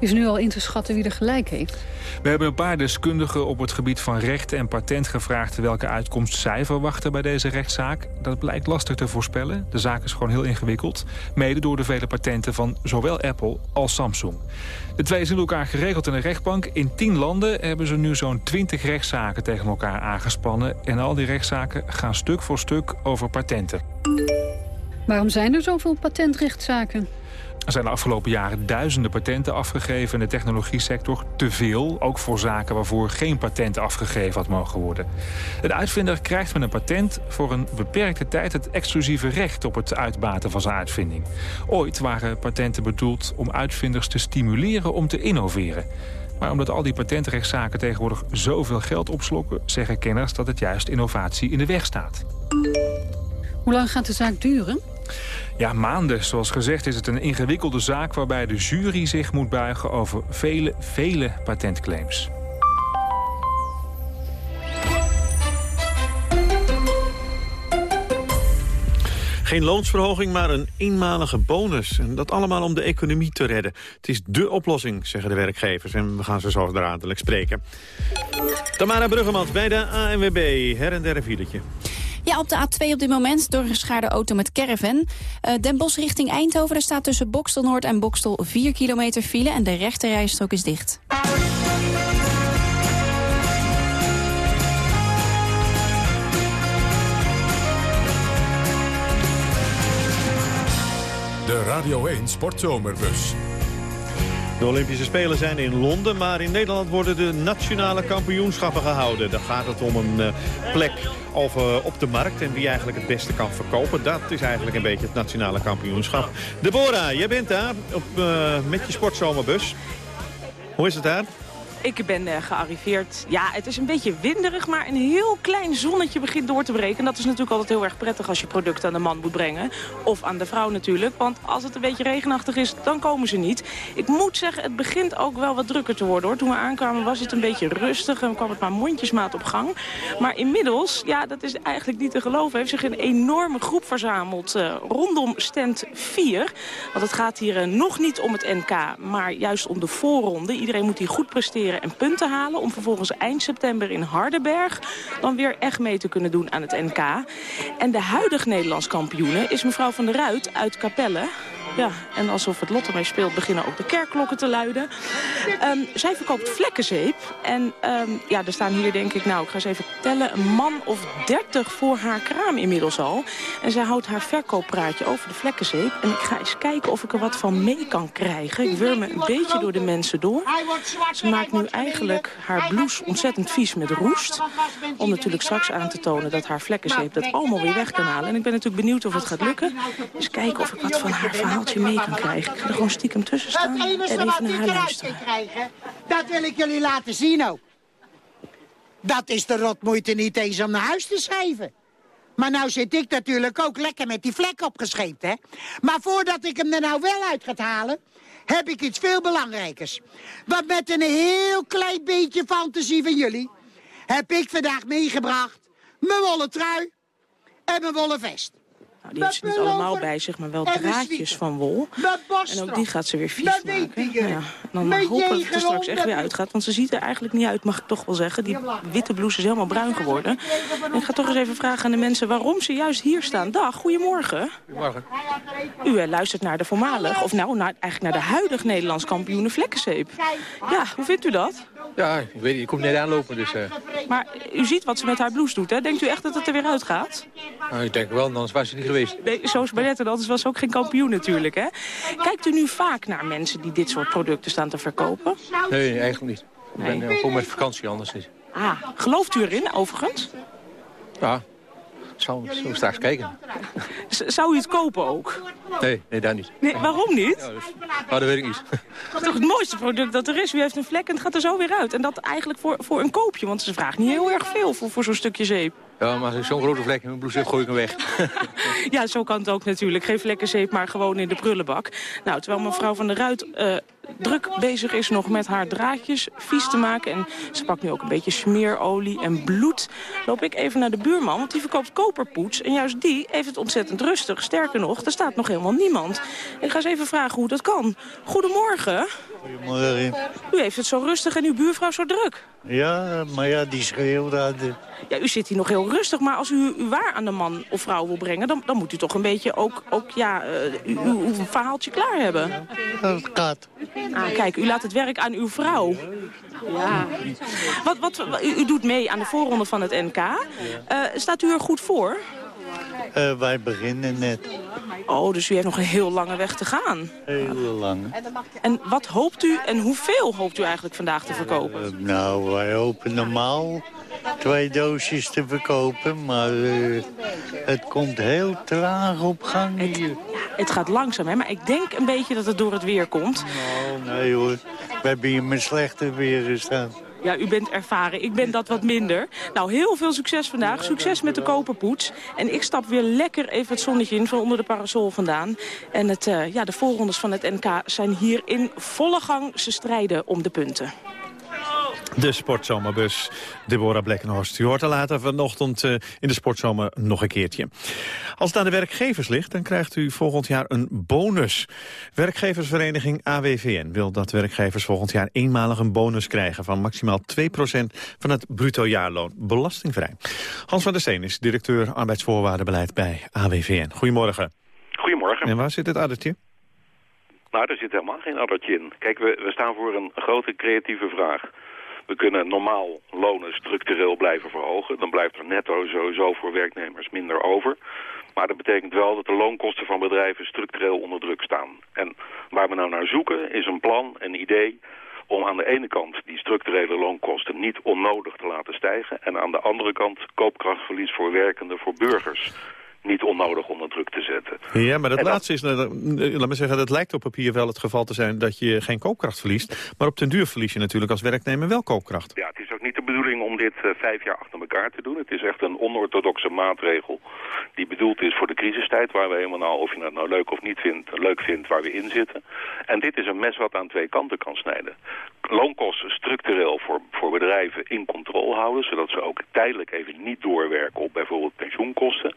Is nu al in te schatten wie er gelijk heeft? We hebben een paar deskundigen op het gebied van recht en patent gevraagd... welke uitkomst zij verwachten bij deze rechtszaak. Dat blijkt lastig te voorspellen. De zaak is gewoon heel ingewikkeld. Mede door de vele patenten van zowel Apple als Samsung. De twee zien elkaar geregeld in de rechtbank. In tien landen hebben ze nu zo'n twintig rechtszaken tegen elkaar aangespannen. En al die rechtszaken gaan stuk voor stuk over patenten. Waarom zijn er zoveel patentrechtszaken? Er zijn de afgelopen jaren duizenden patenten afgegeven in de technologie-sector. Te veel, ook voor zaken waarvoor geen patent afgegeven had mogen worden. De uitvinder krijgt met een patent voor een beperkte tijd... het exclusieve recht op het uitbaten van zijn uitvinding. Ooit waren patenten bedoeld om uitvinders te stimuleren om te innoveren. Maar omdat al die patentrechtszaken tegenwoordig zoveel geld opslokken... zeggen kenners dat het juist innovatie in de weg staat. Hoe lang gaat de zaak duren? Ja, maanden. Zoals gezegd is het een ingewikkelde zaak... waarbij de jury zich moet buigen over vele, vele patentclaims. Geen loonsverhoging, maar een eenmalige bonus. En dat allemaal om de economie te redden. Het is dé oplossing, zeggen de werkgevers. En we gaan ze zo dadelijk spreken. Tamara Bruggemans bij de ANWB. Her en der een. Ja, op de A2 op dit moment door een geschaarde auto met caravan. Uh, Den Bosch richting Eindhoven. Er staat tussen Bokstel Noord en Bokstel 4 kilometer file... en de rechte rijstrook is dicht. De Radio 1 Sportzomerbus. De Olympische Spelen zijn in Londen, maar in Nederland worden de nationale kampioenschappen gehouden. Daar gaat het om een uh, plek uh, op de markt en wie eigenlijk het beste kan verkopen. Dat is eigenlijk een beetje het nationale kampioenschap. Deborah, jij bent daar op, uh, met je sportzomerbus. Hoe is het daar? Ik ben uh, gearriveerd. Ja, het is een beetje winderig, maar een heel klein zonnetje begint door te breken. dat is natuurlijk altijd heel erg prettig als je producten aan de man moet brengen. Of aan de vrouw natuurlijk, want als het een beetje regenachtig is, dan komen ze niet. Ik moet zeggen, het begint ook wel wat drukker te worden. hoor. Toen we aankwamen was het een beetje rustig en kwam het maar mondjesmaat op gang. Maar inmiddels, ja, dat is eigenlijk niet te geloven, heeft zich een enorme groep verzameld uh, rondom stand 4. Want het gaat hier uh, nog niet om het NK, maar juist om de voorronde. Iedereen moet hier goed presteren en punten halen... om vervolgens eind september in Hardenberg dan weer echt mee te kunnen doen aan het NK. En de huidige Nederlands kampioene is mevrouw van der Ruit uit Capelle. Ja, en alsof het lot ermee speelt beginnen ook de kerkklokken te luiden. Um, zij verkoopt vlekkenzeep. En um, ja, er staan hier denk ik, nou ik ga eens even tellen... een man of dertig voor haar kraam inmiddels al. En zij houdt haar verkooppraatje over de vlekkenzeep. En ik ga eens kijken of ik er wat van mee kan krijgen. Ik wurm me een beetje door de mensen door. Ze maakt nu eigenlijk haar blouse ontzettend vies met roest. Om natuurlijk straks aan te tonen dat haar vlekkenzeep dat allemaal weer weg kan halen. En ik ben natuurlijk benieuwd of het gaat lukken. Dus kijken of ik wat van haar verhaal mee kan krijgen. Ik ga er gewoon stiekem tussen staan en even naar haar luisteren. Krijgen, dat wil ik jullie laten zien ook. Dat is de rotmoeite niet eens om naar huis te schrijven. Maar nou zit ik natuurlijk ook lekker met die vlek opgescheept, hè. Maar voordat ik hem er nou wel uit ga halen... heb ik iets veel belangrijkers. Want met een heel klein beetje fantasie van jullie... heb ik vandaag meegebracht mijn wollen trui en mijn wollen vest. Nou, die heeft ze niet allemaal bij zich, maar wel draadjes van wol. En ook die gaat ze weer vies maken. Nou ja, dan hopen dat het er straks echt weer uitgaat. Want ze ziet er eigenlijk niet uit, mag ik toch wel zeggen. Die witte blouse is helemaal bruin geworden. En ik ga toch eens even vragen aan de mensen waarom ze juist hier staan. Dag, goedemorgen. Goedemorgen. U uh, luistert naar de voormalig, of nou naar, eigenlijk naar de huidige Nederlands kampioene vlekkenzeep. Ja, hoe vindt u dat? Ja, ik weet niet. Ik kom net aanlopen, dus... Uh... Maar u ziet wat ze met haar blouse doet, hè? Denkt u echt dat het er weer uitgaat? Nou, ik denk wel, anders was ze niet geweest. Nee, zoals bij net, anders was ze ook geen kampioen natuurlijk, hè? Kijkt u nu vaak naar mensen die dit soort producten staan te verkopen? Nee, eigenlijk niet. Ik ben uh, gewoon met vakantie, anders niet. Ah, gelooft u erin, overigens? Ja, zou, zou straks kijken. zou u het kopen ook? Nee, nee daar niet. Nee, waarom niet? Ja, dus, nou, dat weet ik niet. Dat is toch het mooiste product dat er is. U heeft een vlek en het gaat er zo weer uit. En dat eigenlijk voor, voor een koopje, want ze vraagt niet heel erg veel voor, voor zo'n stukje zeep. Ja, maar als ik zo'n grote vlek in mijn blouse heb, gooi ik hem weg. ja, zo kan het ook natuurlijk. Geen vlekkenzeep, maar gewoon in de prullenbak. Nou, terwijl mevrouw van der Ruit uh, druk bezig is nog met haar draadjes vies te maken... en ze pakt nu ook een beetje smeerolie en bloed... loop ik even naar de buurman, want die verkoopt koperpoets... en juist die heeft het ontzettend rustig. Sterker nog, er staat nog helemaal niemand. Ik ga eens even vragen hoe dat kan. Goedemorgen. Goedemorgen. U heeft het zo rustig en uw buurvrouw zo druk. Ja, maar ja, die schreeuwt uit Ja, u zit hier nog heel rustig, maar als u uw waar aan de man of vrouw wil brengen... dan, dan moet u toch een beetje ook, ook ja, uh, uw, uw verhaaltje klaar hebben. Dat gaat. Ah, kijk, u laat het werk aan uw vrouw. Ja. Wat, wat, u, u doet mee aan de voorronde van het NK. Uh, staat u er goed voor? Uh, wij beginnen net. Oh, dus u heeft nog een heel lange weg te gaan. Heel lang. En wat hoopt u en hoeveel hoopt u eigenlijk vandaag te verkopen? Uh, nou, wij hopen normaal twee doosjes te verkopen, maar uh, het komt heel traag op gang hier. Het, het gaat langzaam, hè? maar ik denk een beetje dat het door het weer komt. Nou, nee hoor. We hebben hier met slechte weer gestaan. Ja, u bent ervaren. Ik ben dat wat minder. Nou, heel veel succes vandaag. Succes met de koperpoets. En ik stap weer lekker even het zonnetje in van onder de parasol vandaan. En het, uh, ja, de voorrondes van het NK zijn hier in volle gang. Ze strijden om de punten. De sportzomerbus, Deborah Blekkenhorst. U hoort er later vanochtend uh, in de sportzomer nog een keertje. Als het aan de werkgevers ligt, dan krijgt u volgend jaar een bonus. Werkgeversvereniging AWVN wil dat werkgevers volgend jaar eenmalig een bonus krijgen... van maximaal 2% van het bruto jaarloon, belastingvrij. Hans van der Steen is directeur arbeidsvoorwaardenbeleid bij AWVN. Goedemorgen. Goedemorgen. En waar zit het addertje? Nou, er zit helemaal geen addertje in. Kijk, we, we staan voor een grote creatieve vraag. We kunnen normaal lonen structureel blijven verhogen. Dan blijft er netto sowieso voor werknemers minder over. Maar dat betekent wel dat de loonkosten van bedrijven structureel onder druk staan. En waar we nou naar zoeken is een plan, een idee om aan de ene kant die structurele loonkosten niet onnodig te laten stijgen... en aan de andere kant koopkrachtverlies voor werkenden, voor burgers niet onnodig onder druk te zetten. Ja, maar dat laatste is, uh, laat me zeggen, dat lijkt op papier wel het geval te zijn dat je geen koopkracht verliest. Maar op den duur verlies je natuurlijk als werknemer wel koopkracht. Ja, het is ook niet de bedoeling om dit uh, vijf jaar achter elkaar te doen. Het is echt een onorthodoxe maatregel die bedoeld is voor de crisistijd, waar we helemaal nou, of je dat nou leuk of niet vindt, leuk vindt, waar we in zitten. En dit is een mes wat aan twee kanten kan snijden. Loonkosten structureel voor, voor bedrijven in controle houden, zodat ze ook tijdelijk even niet doorwerken op bijvoorbeeld pensioenkosten.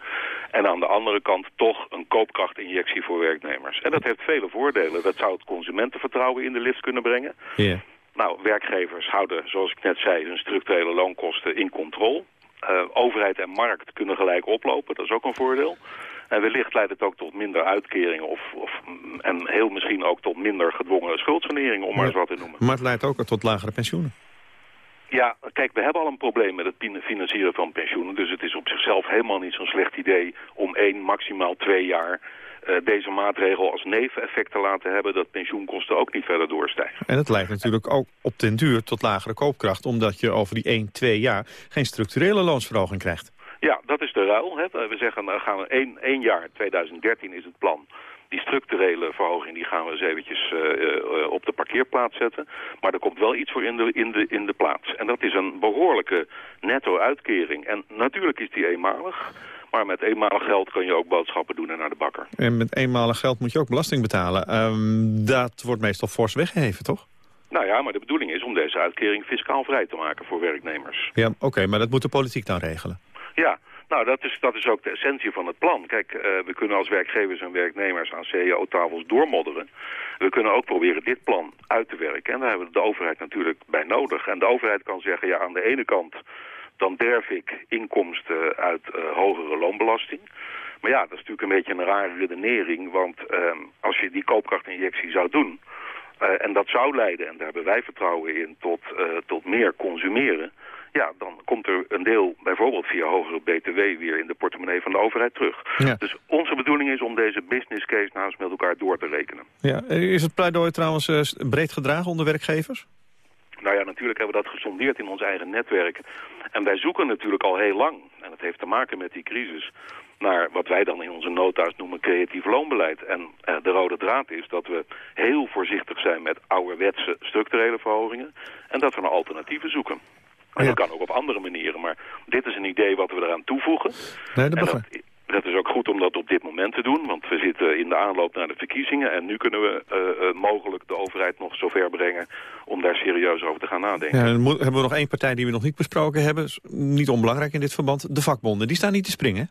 En aan de andere kant toch een koopkrachtinjectie voor werknemers. En dat heeft vele voordelen. Dat zou het consumentenvertrouwen in de lift kunnen brengen. Yeah. Nou, werkgevers houden, zoals ik net zei, hun structurele loonkosten in controle. Uh, overheid en markt kunnen gelijk oplopen, dat is ook een voordeel. En wellicht leidt het ook tot minder uitkeringen of, of, en heel misschien ook tot minder gedwongen schuldsanering, om maar eens wat te noemen. Maar het leidt ook tot lagere pensioenen. Ja, kijk, we hebben al een probleem met het financieren van pensioenen. Dus het is op zichzelf helemaal niet zo'n slecht idee om één, maximaal twee jaar... Uh, deze maatregel als neveneffect te laten hebben... dat pensioenkosten ook niet verder doorstijgen. En het leidt natuurlijk ook op den duur tot lagere koopkracht... omdat je over die 1, 2 jaar geen structurele loonsverhoging krijgt. Ja, dat is de ruil. Hè. We zeggen, dan gaan we één, één jaar, 2013 is het plan die structurele verhoging die gaan we eens eventjes uh, uh, op de parkeerplaats zetten. Maar er komt wel iets voor in de, in, de, in de plaats. En dat is een behoorlijke netto-uitkering. En natuurlijk is die eenmalig. Maar met eenmalig geld kun je ook boodschappen doen en naar de bakker. En met eenmalig geld moet je ook belasting betalen. Um, dat wordt meestal fors weggeheven, toch? Nou ja, maar de bedoeling is om deze uitkering fiscaal vrij te maken voor werknemers. Ja, oké, okay, maar dat moet de politiek dan regelen. Ja, nou, dat is, dat is ook de essentie van het plan. Kijk, uh, we kunnen als werkgevers en werknemers aan CEO-tafels doormodderen. We kunnen ook proberen dit plan uit te werken. En daar hebben we de overheid natuurlijk bij nodig. En de overheid kan zeggen, ja, aan de ene kant... dan derf ik inkomsten uit uh, hogere loonbelasting. Maar ja, dat is natuurlijk een beetje een rare redenering. Want uh, als je die koopkrachtinjectie zou doen... Uh, en dat zou leiden, en daar hebben wij vertrouwen in, tot, tot meer consumeren ja, dan komt er een deel bijvoorbeeld via hogere BTW weer in de portemonnee van de overheid terug. Ja. Dus onze bedoeling is om deze business case eens met elkaar door te rekenen. Ja. Is het pleidooi trouwens uh, breed gedragen onder werkgevers? Nou ja, natuurlijk hebben we dat gesondeerd in ons eigen netwerk. En wij zoeken natuurlijk al heel lang, en dat heeft te maken met die crisis, naar wat wij dan in onze nota's noemen creatief loonbeleid. En uh, de rode draad is dat we heel voorzichtig zijn met ouderwetse structurele verhogingen en dat we naar alternatieven zoeken. En dat kan ook op andere manieren, maar dit is een idee wat we eraan toevoegen. Nee, dat, dat, dat is ook goed om dat op dit moment te doen, want we zitten in de aanloop naar de verkiezingen... en nu kunnen we uh, uh, mogelijk de overheid nog zover brengen om daar serieus over te gaan nadenken. Ja, dan hebben we nog één partij die we nog niet besproken hebben, niet onbelangrijk in dit verband, de vakbonden. Die staan niet te springen,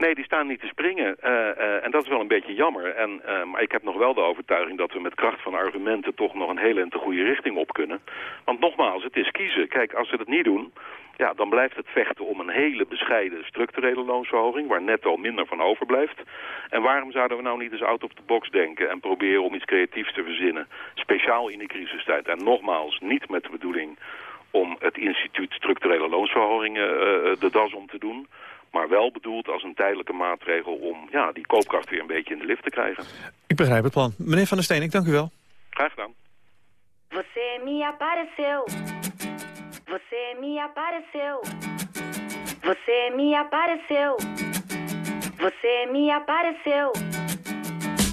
Nee, die staan niet te springen. Uh, uh, en dat is wel een beetje jammer. En, uh, maar ik heb nog wel de overtuiging dat we met kracht van argumenten... toch nog een hele en te goede richting op kunnen. Want nogmaals, het is kiezen. Kijk, als ze het niet doen... Ja, dan blijft het vechten om een hele bescheiden structurele loonsverhoging... waar netto minder van overblijft. En waarom zouden we nou niet eens out of the box denken... en proberen om iets creatiefs te verzinnen? Speciaal in de crisistijd. En nogmaals, niet met de bedoeling om het instituut structurele loonsverhogingen de das om te doen maar wel bedoeld als een tijdelijke maatregel om ja, die koopkracht weer een beetje in de lift te krijgen. Ik begrijp het plan. Meneer Van der Steen, ik dank u wel. Graag gedaan. Você me apareceu. Você me apareceu. Você me apareceu. Você me apareceu.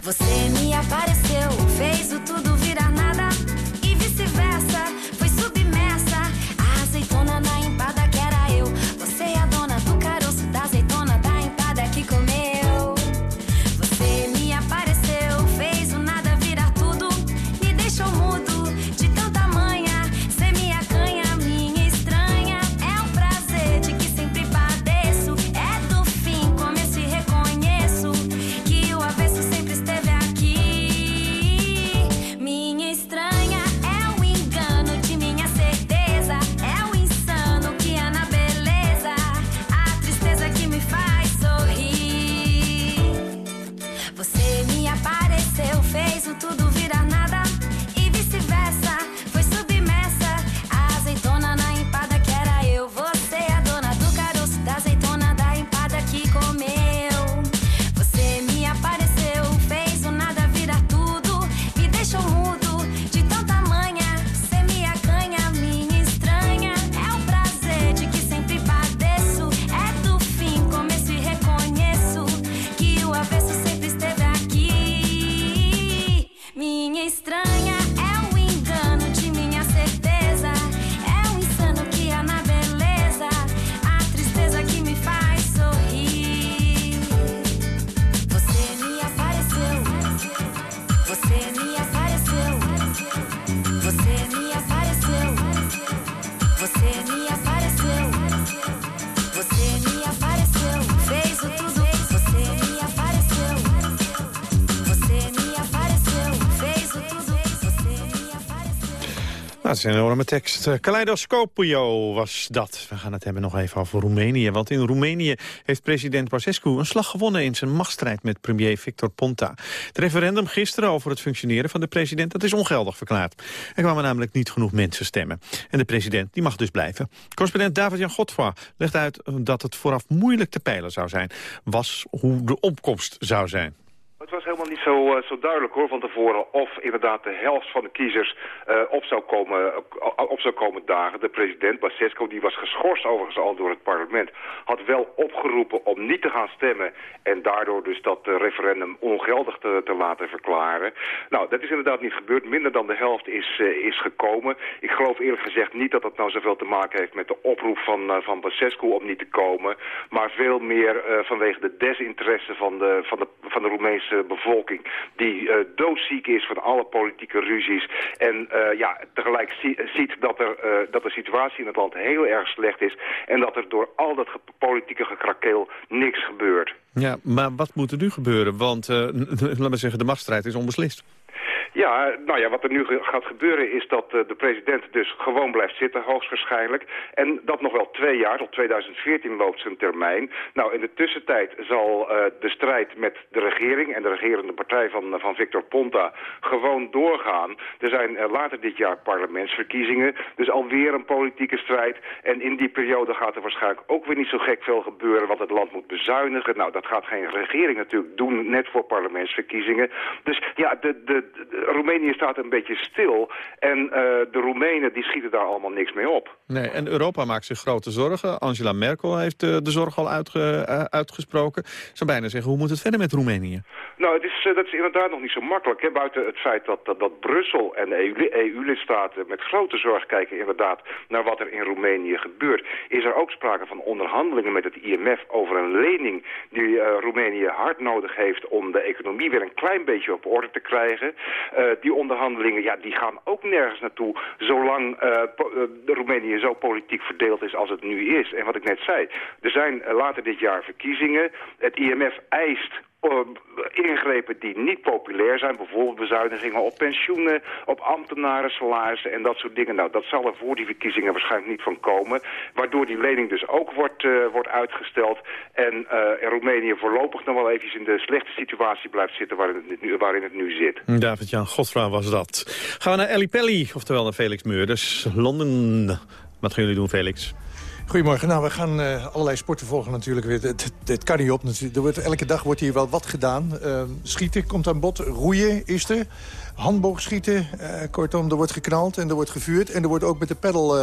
Você me apareceu. Fez o tudo virar nada een enorme tekst. Kaleidoscopio was dat. We gaan het hebben nog even over Roemenië. Want in Roemenië heeft president Basescu een slag gewonnen... in zijn machtsstrijd met premier Victor Ponta. Het referendum gisteren over het functioneren van de president... dat is ongeldig verklaard. Er kwamen namelijk niet genoeg mensen stemmen. En de president die mag dus blijven. Correspondent David-Jan Godfroy legt uit dat het vooraf moeilijk te peilen zou zijn... was hoe de opkomst zou zijn. Het was helemaal niet zo, uh, zo duidelijk hoor van tevoren of inderdaad de helft van de kiezers uh, op, zou komen, uh, op zou dagen. De president Basescu, die was geschorst overigens al door het parlement, had wel opgeroepen om niet te gaan stemmen en daardoor dus dat referendum ongeldig te, te, laten verklaren. Nou, dat is inderdaad niet gebeurd. Minder dan de helft is, is gekomen. Ik geloof eerlijk gezegd niet dat dat nou zoveel te maken heeft met de oproep van, van Basescu om niet te komen, maar veel meer vanwege de desinteresse van de, van de, van de Roemeense bevolking die uh, doodziek is van alle politieke ruzies. En uh, ja, tegelijk ziet dat, er, uh, dat de situatie in het land heel erg slecht is. En dat er door al dat politieke gekrakeel niks gebeurt. Ja, maar wat moet er nu gebeuren? Want, laten we zeggen, de machtsstrijd is onbeslist. Ja, nou ja, wat er nu gaat gebeuren is dat uh, de president dus gewoon blijft zitten, hoogstwaarschijnlijk. En dat nog wel twee jaar, tot 2014 loopt zijn termijn. Nou, in de tussentijd zal uh, de strijd met de regering en de regerende partij van, van Victor Ponta gewoon doorgaan. Er zijn later dit jaar parlementsverkiezingen, dus alweer een politieke strijd. En in die periode gaat er waarschijnlijk ook weer niet zo gek veel gebeuren, want het land moet bezuinigen. Nou, dat gaat geen regering natuurlijk doen, net voor parlementsverkiezingen. Dus ja, de, de Roemenië staat een beetje stil. En uh, de Roemenen die schieten daar allemaal niks mee op. Nee, en Europa maakt zich grote zorgen. Angela Merkel heeft uh, de zorg al uitge, uh, uitgesproken. Ik zou bijna zeggen, hoe moet het verder met Roemenië? Nou, het is, dat is inderdaad nog niet zo makkelijk. Hè? Buiten het feit dat, dat, dat Brussel en de EU-lidstaten met grote zorg kijken inderdaad naar wat er in Roemenië gebeurt. Is er ook sprake van onderhandelingen met het IMF over een lening die Roemenië hard nodig heeft om de economie weer een klein beetje op orde te krijgen. Uh, die onderhandelingen, ja, die gaan ook nergens naartoe... zolang uh, de Roemenië zo politiek verdeeld is als het nu is. En wat ik net zei, er zijn later dit jaar verkiezingen. Het IMF eist ingrepen die niet populair zijn. Bijvoorbeeld bezuinigingen op pensioenen, op ambtenaren, salarissen en dat soort dingen. Nou, dat zal er voor die verkiezingen waarschijnlijk niet van komen. Waardoor die lening dus ook wordt, uh, wordt uitgesteld. En uh, Roemenië voorlopig nog wel eventjes in de slechte situatie blijft zitten waarin het nu, waarin het nu zit. David-Jan Godfra was dat. Gaan we naar Ellie Pelly, oftewel naar Felix Meurders. Londen. Wat gaan jullie doen, Felix? Goedemorgen. Nou, we gaan uh, allerlei sporten volgen natuurlijk weer. Het kan niet op. Er wordt, elke dag wordt hier wel wat gedaan. Uh, schieten komt aan bod. Roeien is er. Handboogschieten. Uh, kortom, er wordt geknald en er wordt gevuurd. En er wordt ook met de pedal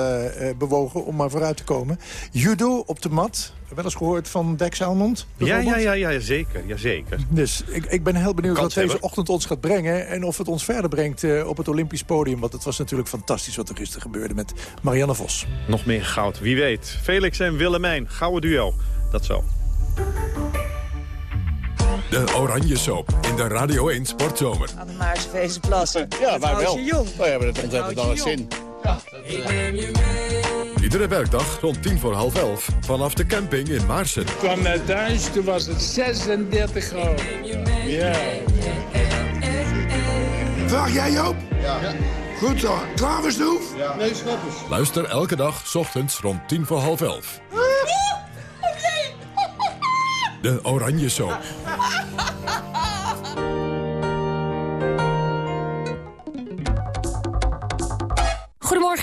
bewogen om maar vooruit te komen. Judo op de mat. Wel eens gehoord van Dex Almond? Ja, ja, ja, ja, zeker, ja, zeker. Dus ik, ik ben heel benieuwd Kans wat deze ochtend ons gaat brengen... en of het ons verder brengt op het Olympisch podium. Want het was natuurlijk fantastisch wat er gisteren gebeurde met Marianne Vos. Nog meer goud, wie weet. Felix en Willemijn, gouden duel. Dat zo. De Oranje Soap in de Radio 1 Sportzomer. Aan de Maarseveense plassen. Ja, wij wel. jong. Wij hebben het ontzettend al zin. Ja, dat, ik neem je mee. Iedere werkdag rond tien voor half elf vanaf de camping in Maarsen. Ik kwam naar thuis, toen was het 36 graden. Ja. Vraag jij Joop? Ja. Goed zo. Klaar voor? Ja. Nee, schappers. Luister elke dag, s ochtends rond tien voor half elf. De Oranje Soap.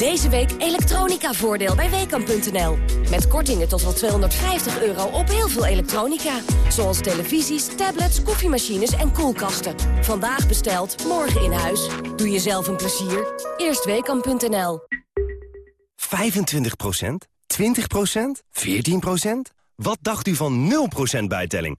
Deze week elektronica-voordeel bij Weekamp.nl. Met kortingen tot wel 250 euro op heel veel elektronica. Zoals televisies, tablets, koffiemachines en koelkasten. Vandaag besteld, morgen in huis. Doe jezelf een plezier. Eerst Weekamp.nl. 25% 20% 14% Wat dacht u van 0% bijtelling?